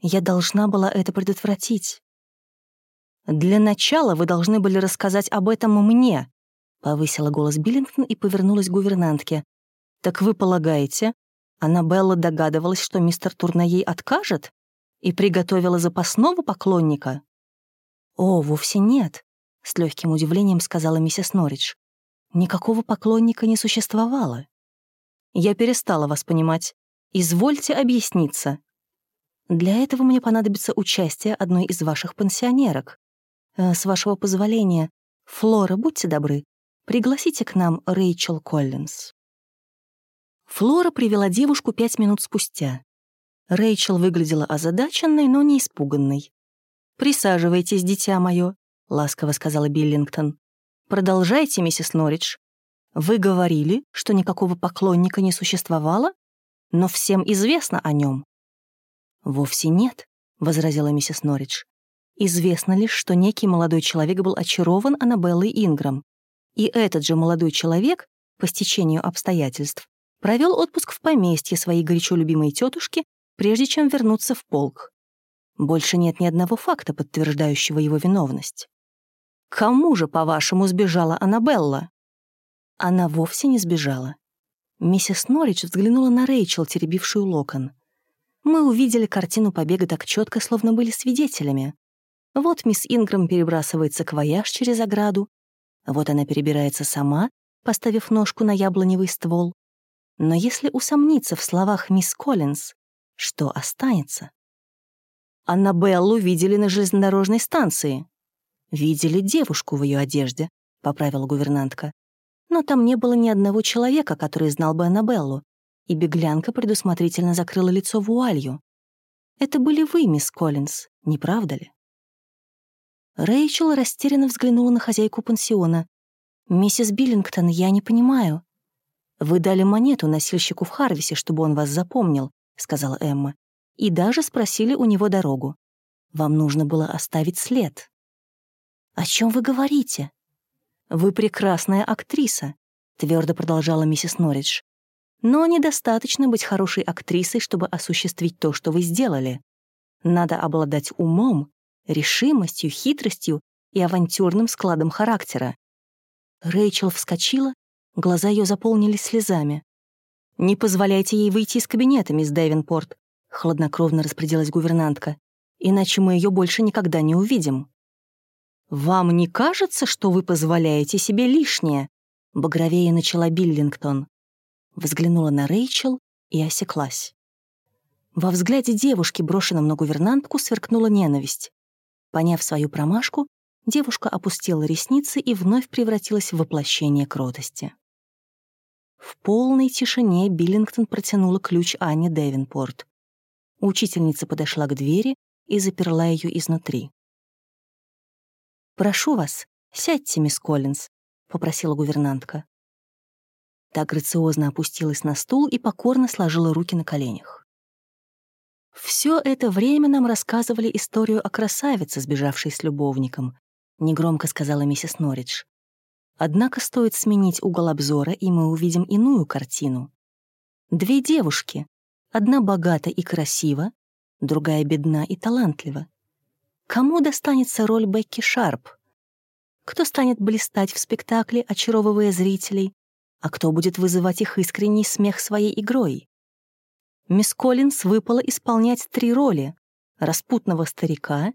Я должна была это предотвратить». «Для начала вы должны были рассказать об этом мне», — повысила голос Биллингтон и повернулась к гувернантке. «Так вы полагаете, Аннабелла догадывалась, что мистер Турне ей откажет?» и приготовила запасного поклонника? О, вовсе нет, с легким удивлением сказала миссис Норридж. Никакого поклонника не существовало. Я перестала вас понимать. Извольте объясниться. Для этого мне понадобится участие одной из ваших пансионерок. Э, с вашего позволения, Флора, будьте добры, пригласите к нам Рэйчел Коллинз. Флора привела девушку пять минут спустя. Рэйчел выглядела озадаченной, но не испуганной. «Присаживайтесь, дитя мое», — ласково сказала Биллингтон. «Продолжайте, миссис Норридж. Вы говорили, что никакого поклонника не существовало, но всем известно о нем». «Вовсе нет», — возразила миссис Норридж. «Известно лишь, что некий молодой человек был очарован Аннабеллой Инграм. И этот же молодой человек, по стечению обстоятельств, провел отпуск в поместье своей горячо любимой тетушки прежде чем вернуться в полк. Больше нет ни одного факта, подтверждающего его виновность. Кому же, по-вашему, сбежала Аннабелла? Она вовсе не сбежала. Миссис Норридж взглянула на Рэйчел, теребившую локон. Мы увидели картину побега так четко, словно были свидетелями. Вот мисс Инграм перебрасывается к вояж через ограду, вот она перебирается сама, поставив ножку на яблоневый ствол. Но если усомниться в словах мисс Коллинз, что останется? Аннабеллу видели на железнодорожной станции. Видели девушку в ее одежде, поправила гувернантка. Но там не было ни одного человека, который знал бы Аннабеллу, и беглянка предусмотрительно закрыла лицо вуалью. Это были вы, мисс Коллинз, не правда ли? Рэйчел растерянно взглянула на хозяйку пансиона. «Миссис Биллингтон, я не понимаю. Вы дали монету носильщику в Харвисе, чтобы он вас запомнил, сказала Эмма, и даже спросили у него дорогу. Вам нужно было оставить след. О чем вы говорите? Вы прекрасная актриса, твердо продолжала миссис Норридж. Но недостаточно быть хорошей актрисой, чтобы осуществить то, что вы сделали. Надо обладать умом, решимостью, хитростью и авантюрным складом характера. Рэйчел вскочила, глаза ее заполнились слезами. «Не позволяйте ей выйти из кабинета, мисс Дэвенпорт», — хладнокровно распорядилась гувернантка, «иначе мы ее больше никогда не увидим». «Вам не кажется, что вы позволяете себе лишнее?» — багровее начала Биллингтон. Взглянула на Рэйчел и осеклась. Во взгляде девушки, брошенном на гувернантку, сверкнула ненависть. Поняв свою промашку, девушка опустила ресницы и вновь превратилась в воплощение кротости. В полной тишине Биллингтон протянула ключ Анне Дэвинпорт. Учительница подошла к двери и заперла ее изнутри. «Прошу вас, сядьте, мисс Коллинз», — попросила гувернантка. Та грациозно опустилась на стул и покорно сложила руки на коленях. Все это время нам рассказывали историю о красавице, сбежавшей с любовником, негромко сказала миссис Норридж. Однако стоит сменить угол обзора, и мы увидим иную картину. Две девушки. Одна богата и красива, другая бедна и талантлива. Кому достанется роль Бекки Шарп? Кто станет блистать в спектакле, очаровывая зрителей, а кто будет вызывать их искренний смех своей игрой? Мисс Коллинс выпала исполнять три роли — распутного старика,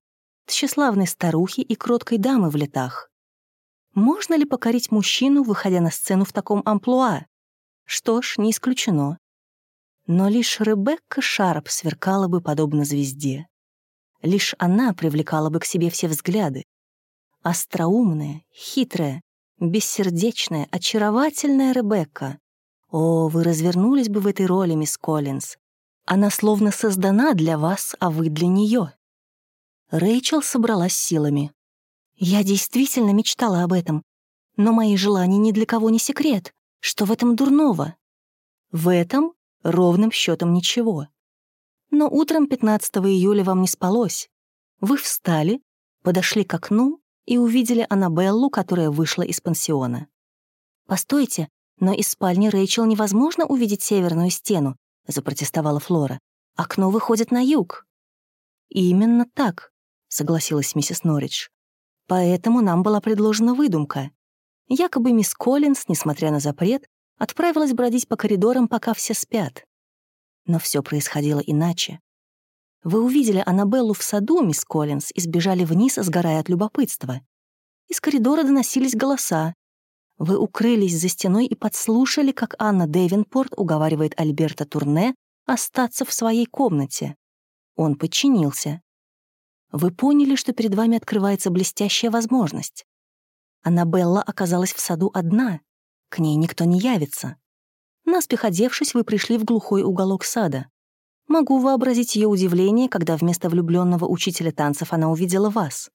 тщеславной старухи и кроткой дамы в летах. Можно ли покорить мужчину, выходя на сцену в таком амплуа? Что ж, не исключено. Но лишь Ребекка Шарп сверкала бы подобно звезде. Лишь она привлекала бы к себе все взгляды. Остроумная, хитрая, бессердечная, очаровательная Ребекка. О, вы развернулись бы в этой роли, мисс Коллинз. Она словно создана для вас, а вы для нее. Рэйчел собралась силами. Я действительно мечтала об этом, но мои желания ни для кого не секрет. Что в этом дурного? В этом ровным счетом ничего. Но утром 15 июля вам не спалось. Вы встали, подошли к окну и увидели Аннабеллу, которая вышла из пансиона. «Постойте, но из спальни Рэйчел невозможно увидеть северную стену», — запротестовала Флора. «Окно выходит на юг». «Именно так», — согласилась миссис Норридж. «Поэтому нам была предложена выдумка. Якобы мисс Коллинз, несмотря на запрет, отправилась бродить по коридорам, пока все спят. Но все происходило иначе. Вы увидели Аннабеллу в саду, мисс Коллинз, и сбежали вниз, сгорая от любопытства. Из коридора доносились голоса. Вы укрылись за стеной и подслушали, как Анна Дэвенпорт уговаривает Альберта Турне остаться в своей комнате. Он подчинился. Вы поняли, что перед вами открывается блестящая возможность. Аннабелла оказалась в саду одна. К ней никто не явится. Наспех одевшись, вы пришли в глухой уголок сада. Могу вообразить ее удивление, когда вместо влюбленного учителя танцев она увидела вас.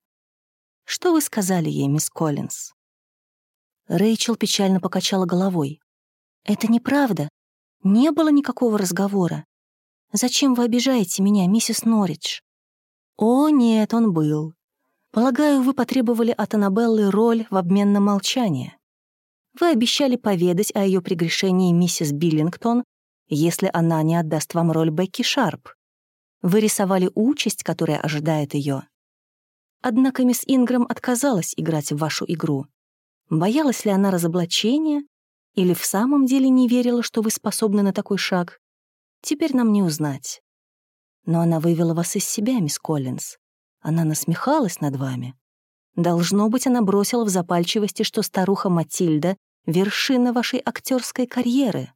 Что вы сказали ей, мисс Коллинз? Рэйчел печально покачала головой. «Это неправда. Не было никакого разговора. Зачем вы обижаете меня, миссис Норридж?» «О, нет, он был. Полагаю, вы потребовали от Аннабеллы роль в обмен на молчание. Вы обещали поведать о ее прегрешении миссис Биллингтон, если она не отдаст вам роль Бекки Шарп. Вы рисовали участь, которая ожидает ее. Однако мисс Ингрэм отказалась играть в вашу игру. Боялась ли она разоблачения или в самом деле не верила, что вы способны на такой шаг? Теперь нам не узнать. Но она вывела вас из себя, мисс Коллинз. Она насмехалась над вами. Должно быть, она бросила в запальчивости, что старуха Матильда — вершина вашей актерской карьеры.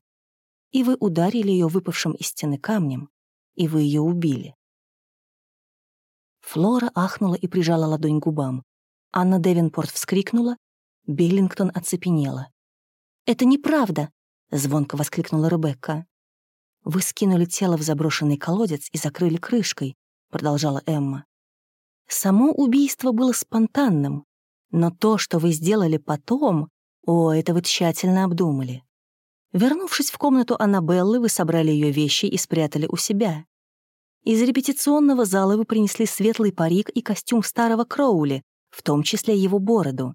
И вы ударили ее выпавшим из стены камнем, и вы ее убили. Флора ахнула и прижала ладонь к губам. Анна Девинпорт вскрикнула, Биллингтон оцепенела. «Это неправда!» — звонко воскликнула Ребекка. «Вы скинули тело в заброшенный колодец и закрыли крышкой», — продолжала Эмма. Само убийство было спонтанным, но то, что вы сделали потом, о, это вы тщательно обдумали. Вернувшись в комнату Аннабеллы, вы собрали ее вещи и спрятали у себя. Из репетиционного зала вы принесли светлый парик и костюм старого Кроули, в том числе его бороду.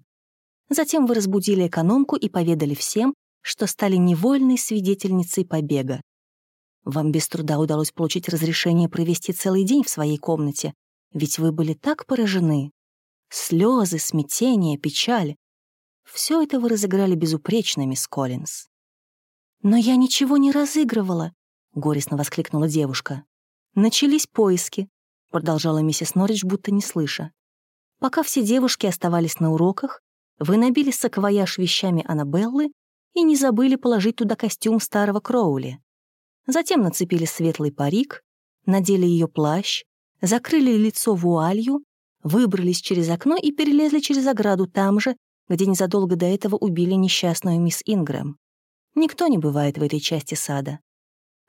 Затем вы разбудили экономку и поведали всем, что стали невольной свидетельницей побега. Вам без труда удалось получить разрешение провести целый день в своей комнате, ведь вы были так поражены. Слезы, смятение, печаль. Все это вы разыграли безупречно, мисс Коллинз. «Но я ничего не разыгрывала», — горестно воскликнула девушка. «Начались поиски», — продолжала миссис Норридж, будто не слыша. «Пока все девушки оставались на уроках, вы набили саквояж вещами Аннабеллы и не забыли положить туда костюм старого Кроули. Затем нацепили светлый парик, надели ее плащ, закрыли лицо вуалью, выбрались через окно и перелезли через ограду там же, где незадолго до этого убили несчастную мисс Ингрэм. Никто не бывает в этой части сада.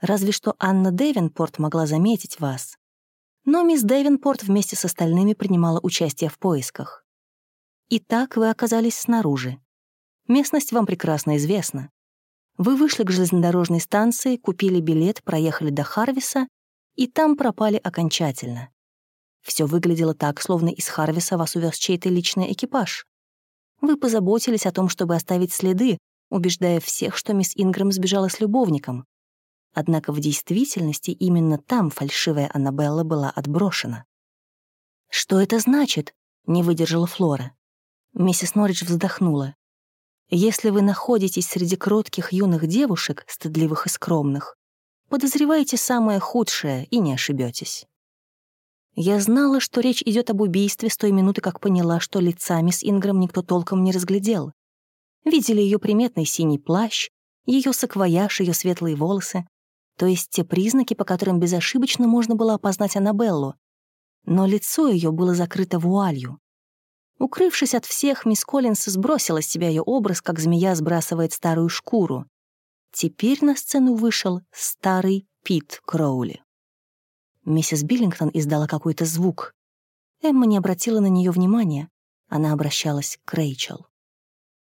Разве что Анна Дэвенпорт могла заметить вас. Но мисс Дэвенпорт вместе с остальными принимала участие в поисках. Итак, вы оказались снаружи. Местность вам прекрасно известна. Вы вышли к железнодорожной станции, купили билет, проехали до Харвиса и там пропали окончательно. Все выглядело так, словно из Харвиса вас увез чей-то личный экипаж. Вы позаботились о том, чтобы оставить следы, убеждая всех, что мисс Ингрэм сбежала с любовником. Однако в действительности именно там фальшивая Аннабелла была отброшена. «Что это значит?» — не выдержала Флора. Миссис Норридж вздохнула. «Если вы находитесь среди кротких юных девушек, стыдливых и скромных, Подозревайте самое худшее и не ошибетесь. Я знала, что речь идет об убийстве с той минуты, как поняла, что лица мисс Ингрэм никто толком не разглядел. Видели ее приметный синий плащ, ее саквояж, ее светлые волосы, то есть те признаки, по которым безошибочно можно было опознать Аннабеллу. но лицо ее было закрыто вуалью. Укрывшись от всех, мисс Коллинс сбросила с себя ее образ, как змея сбрасывает старую шкуру. Теперь на сцену вышел старый Пит Кроули. Миссис Биллингтон издала какой-то звук. Эмма не обратила на нее внимания. Она обращалась к Рэйчел.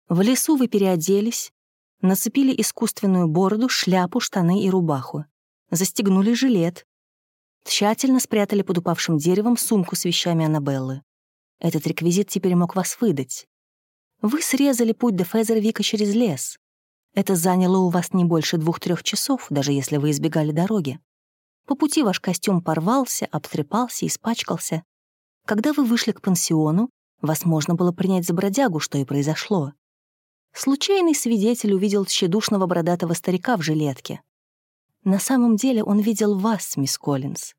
В лесу вы переоделись, нацепили искусственную бороду, шляпу, штаны и рубаху, застегнули жилет, тщательно спрятали под упавшим деревом сумку с вещами Аннабеллы. Этот реквизит теперь мог вас выдать. Вы срезали путь до Фезервика через лес. Это заняло у вас не больше двух-трех часов, даже если вы избегали дороги. По пути ваш костюм порвался, обтрепался, испачкался. Когда вы вышли к пансиону, вас можно было принять за бродягу, что и произошло. Случайный свидетель увидел тщедушного бородатого старика в жилетке. На самом деле он видел вас, мисс Коллинз.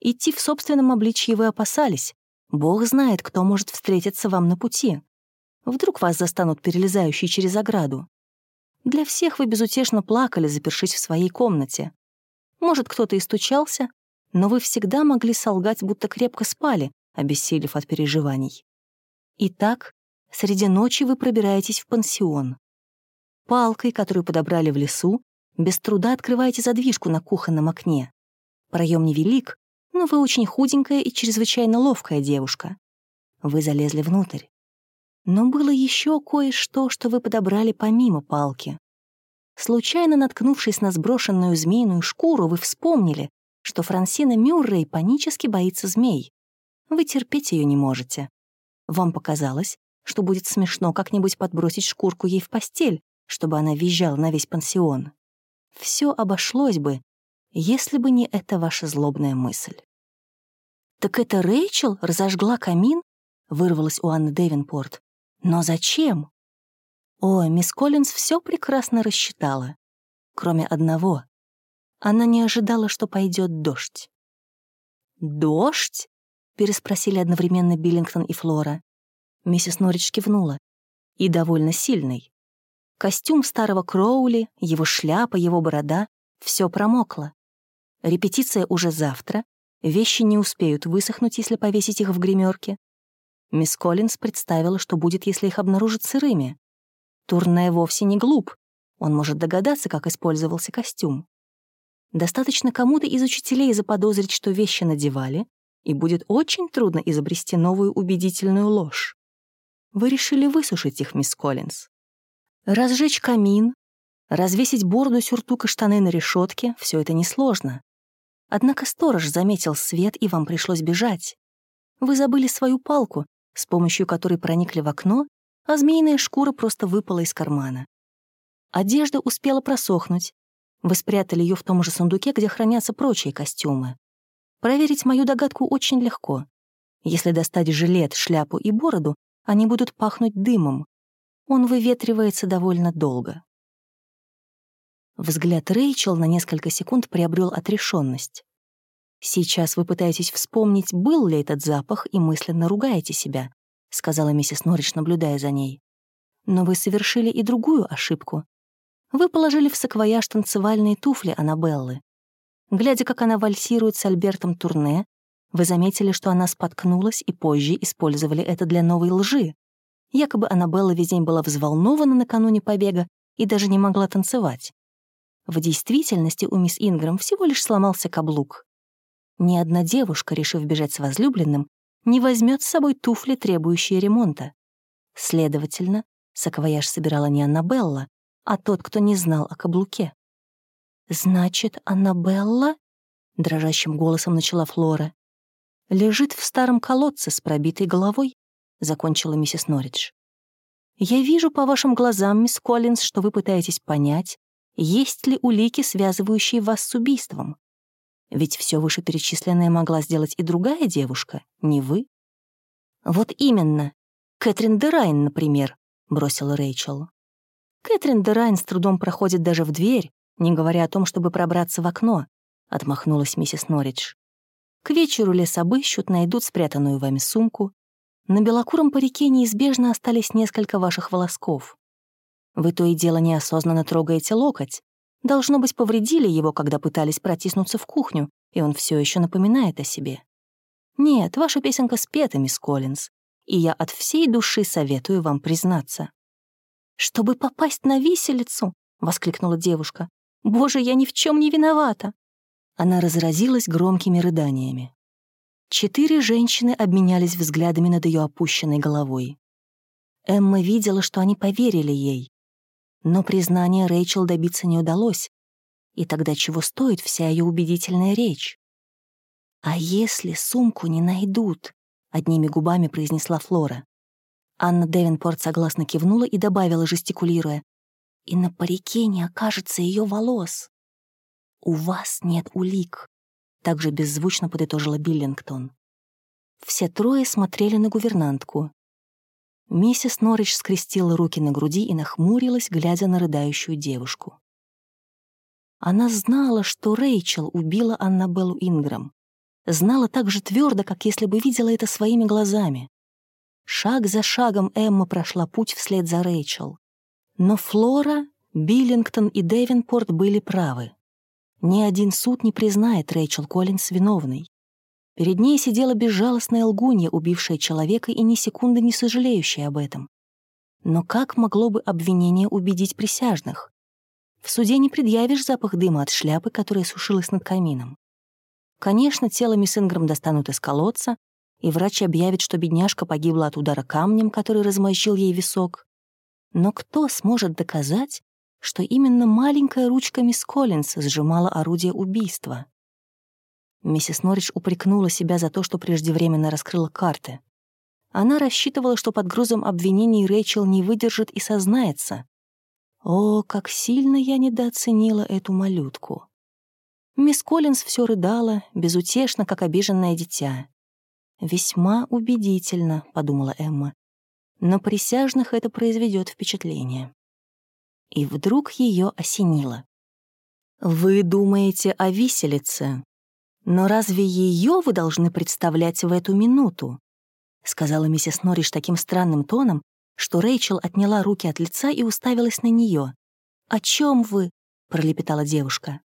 Идти в собственном обличье вы опасались. Бог знает, кто может встретиться вам на пути. Вдруг вас застанут перелезающие через ограду. Для всех вы безутешно плакали, запершись в своей комнате. Может, кто-то и стучался, но вы всегда могли солгать, будто крепко спали, обессилев от переживаний. Итак, Среди ночи вы пробираетесь в пансион. Палкой, которую подобрали в лесу, без труда открываете задвижку на кухонном окне. Проем невелик, но вы очень худенькая и чрезвычайно ловкая девушка. Вы залезли внутрь. Но было еще кое-что, что вы подобрали помимо палки. Случайно наткнувшись на сброшенную змеиную шкуру, вы вспомнили, что Франсина Мюррей панически боится змей. Вы терпеть ее не можете. Вам показалось, что будет смешно как-нибудь подбросить шкурку ей в постель, чтобы она визжала на весь пансион. Все обошлось бы, если бы не эта ваша злобная мысль. «Так это Рэйчел разожгла камин?» — вырвалась у Анны Девинпорт. «Но зачем?» О, мисс Коллинз все прекрасно рассчитала. Кроме одного. Она не ожидала, что пойдет дождь. «Дождь?» — переспросили одновременно Биллингтон и Флора. Миссис Норридж кивнула. И довольно сильный. Костюм старого Кроули, его шляпа, его борода — все промокло. Репетиция уже завтра, вещи не успеют высохнуть, если повесить их в гримерке. Мисс Коллинз представила, что будет, если их обнаружат сырыми. Турне вовсе не глуп, он может догадаться, как использовался костюм. Достаточно кому-то из учителей заподозрить, что вещи надевали, и будет очень трудно изобрести новую убедительную ложь. Вы решили высушить их, мисс Коллинз. Разжечь камин, развесить бороду, сюртук и штаны на решетке — все это несложно. Однако сторож заметил свет, и вам пришлось бежать. Вы забыли свою палку, с помощью которой проникли в окно, а змеиная шкура просто выпала из кармана. Одежда успела просохнуть. Вы спрятали ее в том же сундуке, где хранятся прочие костюмы. Проверить мою догадку очень легко. Если достать жилет, шляпу и бороду, они будут пахнуть дымом. Он выветривается довольно долго. Взгляд Рэйчел на несколько секунд приобрел отрешенность. «Сейчас вы пытаетесь вспомнить, был ли этот запах, и мысленно ругаете себя», сказала миссис Норридж, наблюдая за ней. «Но вы совершили и другую ошибку. Вы положили в саквояж танцевальные туфли Аннабеллы. Глядя, как она вальсирует с Альбертом Турне, вы заметили, что она споткнулась и позже использовали это для новой лжи. Якобы Аннабелла весь день была взволнована накануне побега и даже не могла танцевать. В действительности у мисс Ингрэм всего лишь сломался каблук. Ни одна девушка, решив бежать с возлюбленным, не возьмет с собой туфли, требующие ремонта. Следовательно, саквояж собирала не Аннабелла, а тот, кто не знал о каблуке. «Значит, Аннабелла?» — дрожащим голосом начала Флора лежит в старом колодце с пробитой головой», — закончила миссис Норридж. «Я вижу по вашим глазам, мисс Коллинз, что вы пытаетесь понять, есть ли улики, связывающие вас с убийством. Ведь все вышеперечисленное могла сделать и другая девушка, не вы». «Вот именно. Кэтрин Дерайн, например», — бросила Рэйчел. «Кэтрин Дерайн с трудом проходит даже в дверь, не говоря о том, чтобы пробраться в окно», — отмахнулась миссис Норридж. К вечеру лес обыщут, найдут спрятанную вами сумку. На белокуром парике неизбежно остались несколько ваших волосков. Вы то и дело неосознанно трогаете локоть. Должно быть, повредили его, когда пытались протиснуться в кухню, и он все еще напоминает о себе. Нет, ваша песенка спета, мисс Коллинз, и я от всей души советую вам признаться». «Чтобы попасть на виселицу?» — воскликнула девушка. «Боже, я ни в чем не виновата!» Она разразилась громкими рыданиями. Четыре женщины обменялись взглядами над ее опущенной головой. Эмма видела, что они поверили ей. Но признания Рэйчел добиться не удалось, и тогда чего стоит вся ее убедительная речь? «А если сумку не найдут?» — одними губами произнесла Флора. Анна Девинпорт согласно кивнула и добавила, жестикулируя, «И на парике не окажется ее волос». «У вас нет улик», — также беззвучно подытожила Биллингтон. Все трое смотрели на гувернантку. Миссис Норридж скрестила руки на груди и нахмурилась, глядя на рыдающую девушку. Она знала, что Рэйчел убила Аннабеллу Инграм. Знала так же твердо, как если бы видела это своими глазами. Шаг за шагом Эмма прошла путь вслед за Рэйчел. Но Флора, Биллингтон и Дэвинпорт были правы. Ни один суд не признает Рэйчел Коллинс виновной. Перед ней сидела безжалостная лгунья, убившая человека и ни секунды не сожалеющая об этом. Но как могло бы обвинение убедить присяжных? В суде не предъявишь запах дыма от шляпы, которая сушилась над камином. Конечно, тело мисс Инграм достанут из колодца, и врач объявит, что бедняжка погибла от удара камнем, который размозжил ей висок. Но кто сможет доказать, что именно маленькая ручка мисс Коллинс сжимала орудие убийства? Миссис Норридж упрекнула себя за то, что преждевременно раскрыла карты. Она рассчитывала, что под грузом обвинений Рэйчел не выдержит и сознается. О, как сильно я недооценила эту малютку. Мисс Коллинз все рыдала, безутешно, как обиженное дитя. «Весьма убедительно», — подумала Эмма. «Но присяжных это произведет впечатление». И вдруг ее осенило. «Вы думаете о виселице, но разве ее вы должны представлять в эту минуту?» — сказала миссис Норриш таким странным тоном, что Рэйчел отняла руки от лица и уставилась на нее. «О чем вы?» — пролепетала девушка.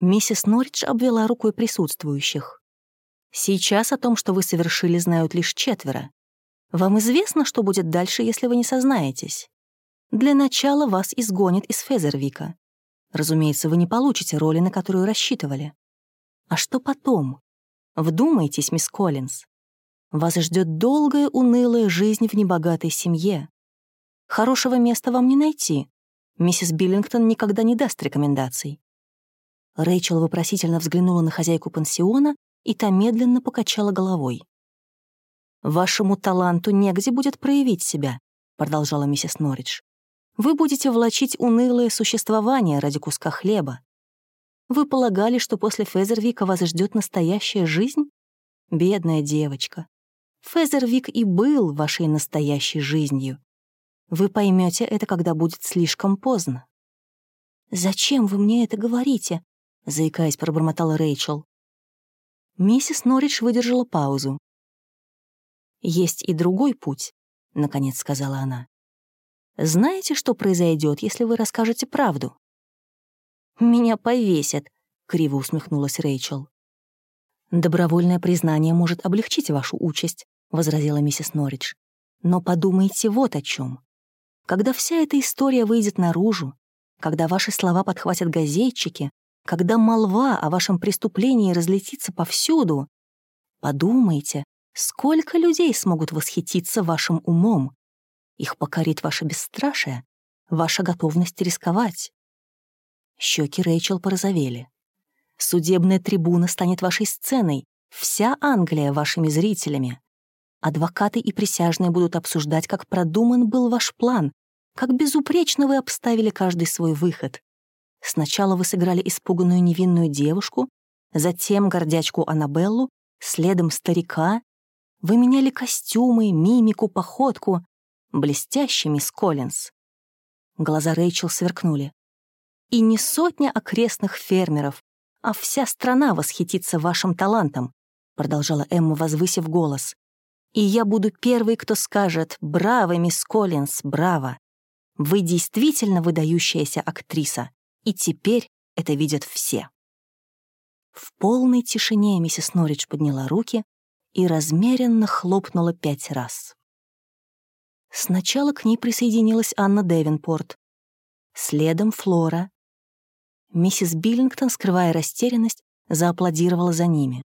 Миссис Норридж обвела рукой присутствующих. Сейчас о том, что вы совершили, знают лишь четверо. Вам известно, что будет дальше, если вы не сознаетесь? Для начала вас изгонят из Фезервика. Разумеется, вы не получите роли, на которую рассчитывали. А что потом? Вдумайтесь, мисс Коллинз. Вас ждет долгая, унылая жизнь в небогатой семье. Хорошего места вам не найти. Миссис Биллингтон никогда не даст рекомендаций. Рэйчел вопросительно взглянула на хозяйку пансиона и та медленно покачала головой. «Вашему таланту негде будет проявить себя», — продолжала миссис Норридж. «Вы будете влачить унылое существование ради куска хлеба. Вы полагали, что после Фезервика вас ждет настоящая жизнь? Бедная девочка. Фезервик и был вашей настоящей жизнью. Вы поймете это, когда будет слишком поздно». «Зачем вы мне это говорите?» — заикаясь, пробормотала Рэйчел. Миссис Норридж выдержала паузу. «Есть и другой путь», — наконец сказала она. «Знаете, что произойдет, если вы расскажете правду?» «Меня повесят», — криво усмехнулась Рэйчел. «Добровольное признание может облегчить вашу участь», — возразила миссис Норридж. «Но подумайте вот о чем. Когда вся эта история выйдет наружу, когда ваши слова подхватят газетчики, когда молва о вашем преступлении разлетится повсюду, подумайте, сколько людей смогут восхититься вашим умом. Их покорит ваше бесстрашие, ваша готовность рисковать. Щеки Рэйчел порозовели. Судебная трибуна станет вашей сценой, вся Англия вашими зрителями. Адвокаты и присяжные будут обсуждать, как продуман был ваш план, как безупречно вы обставили каждый свой выход. Сначала вы сыграли испуганную невинную девушку, затем гордячку Аннабеллу, следом старика. Вы меняли костюмы, мимику, походку. Блестящий, мисс Коллинз. Глаза Рэйчел сверкнули. И не сотня окрестных фермеров, а вся страна восхитится вашим талантом, продолжала Эмма, возвысив голос. И я буду первый, кто скажет «Браво, мисс Коллинз, браво! Вы действительно выдающаяся актриса. И теперь это видят все. В полной тишине миссис Норридж подняла руки и размеренно хлопнула пять раз. Сначала к ней присоединилась Анна Девинпорт, следом Флора. Миссис Биллингтон, скрывая растерянность, зааплодировала за ними.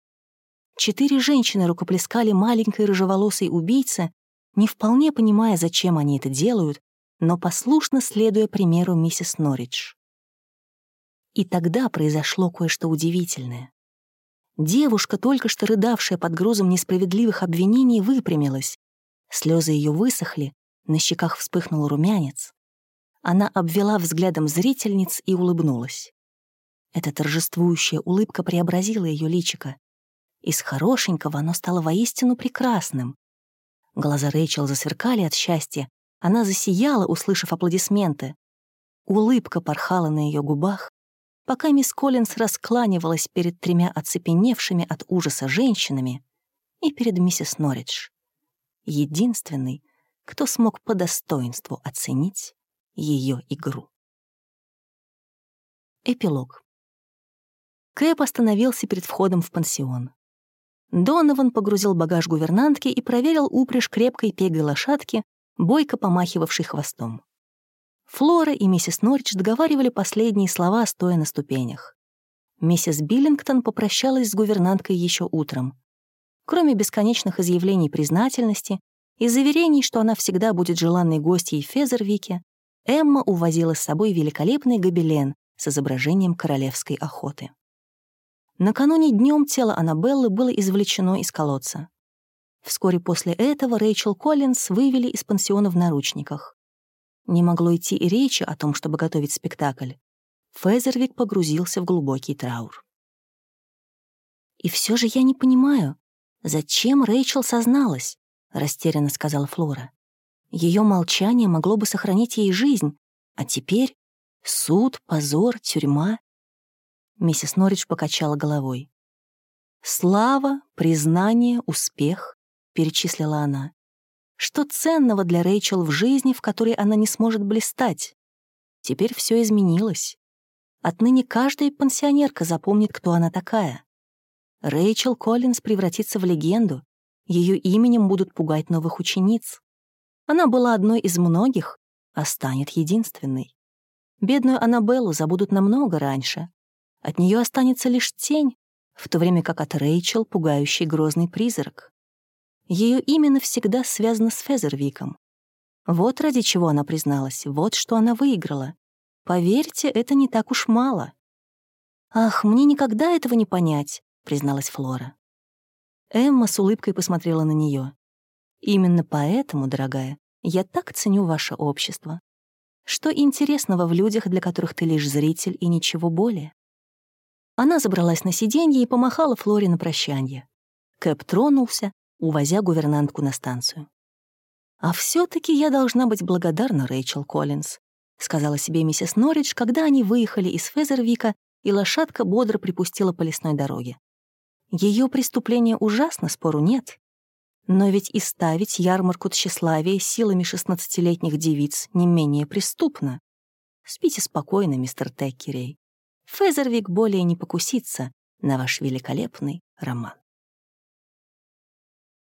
Четыре женщины рукоплескали маленькой рыжеволосой убийце, не вполне понимая, зачем они это делают, но послушно следуя примеру миссис Норридж. И тогда произошло кое-что удивительное. Девушка, только что рыдавшая под грузом несправедливых обвинений, выпрямилась. Слезы ее высохли, на щеках вспыхнул румянец. Она обвела взглядом зрительниц и улыбнулась. Эта торжествующая улыбка преобразила ее личико. Из хорошенького оно стало воистину прекрасным. Глаза Рэйчел засверкали от счастья, она засияла, услышав аплодисменты. Улыбка порхала на ее губах, пока мисс Коллинс раскланивалась перед тремя оцепеневшими от ужаса женщинами и перед миссис Норридж, единственной, кто смог по достоинству оценить ее игру. Эпилог. Кэп остановился перед входом в пансион. Донован погрузил багаж гувернантки и проверил упряжь крепкой пегой лошадки, бойко помахивавшей хвостом. Флора и миссис Норридж договаривали последние слова, стоя на ступенях. Миссис Биллингтон попрощалась с гувернанткой еще утром. Кроме бесконечных изъявлений признательности и заверений, что она всегда будет желанной гостьей в Фезервике, Эмма увозила с собой великолепный гобелен с изображением королевской охоты. Накануне днем тело Аннабеллы было извлечено из колодца. Вскоре после этого Рэйчел Коллинз вывели из пансиона в наручниках. Не могло идти и речи о том, чтобы готовить спектакль. Фезервик погрузился в глубокий траур. «И все же я не понимаю, зачем Рэйчел созналась?» — растерянно сказала Флора. Ее молчание могло бы сохранить ей жизнь, а теперь суд, позор, тюрьма. Миссис Норридж покачала головой. «Слава, признание, успех», — перечислила она. Что ценного для Рэйчел в жизни, в которой она не сможет блистать? Теперь все изменилось. Отныне каждая пансионерка запомнит, кто она такая. Рэйчел Коллинз превратится в легенду, ее именем будут пугать новых учениц. Она была одной из многих, а станет единственной. Бедную Аннабеллу забудут намного раньше. От нее останется лишь тень, в то время как от Рэйчел пугающий грозный призрак. Ее имя навсегда связано с Фезервиком. Вот ради чего она призналась, вот что она выиграла. Поверьте, это не так уж мало. «Ах, мне никогда этого не понять», — призналась Флора. Эмма с улыбкой посмотрела на нее. «Именно поэтому, дорогая, я так ценю ваше общество. Что интересного в людях, для которых ты лишь зритель и ничего более?» Она забралась на сиденье и помахала Флоре на прощанье. Кэп тронулся, увозя гувернантку на станцию. «А все таки я должна быть благодарна Рэйчел Коллинз», сказала себе миссис Норридж, когда они выехали из Фезервика, и лошадка бодро припустила по лесной дороге. Ее преступление ужасно, спору нет. Но ведь и ставить ярмарку тщеславия силами шестнадцатилетних девиц не менее преступно. Спите спокойно, мистер Теккерей. Фезервик более не покусится на ваш великолепный роман.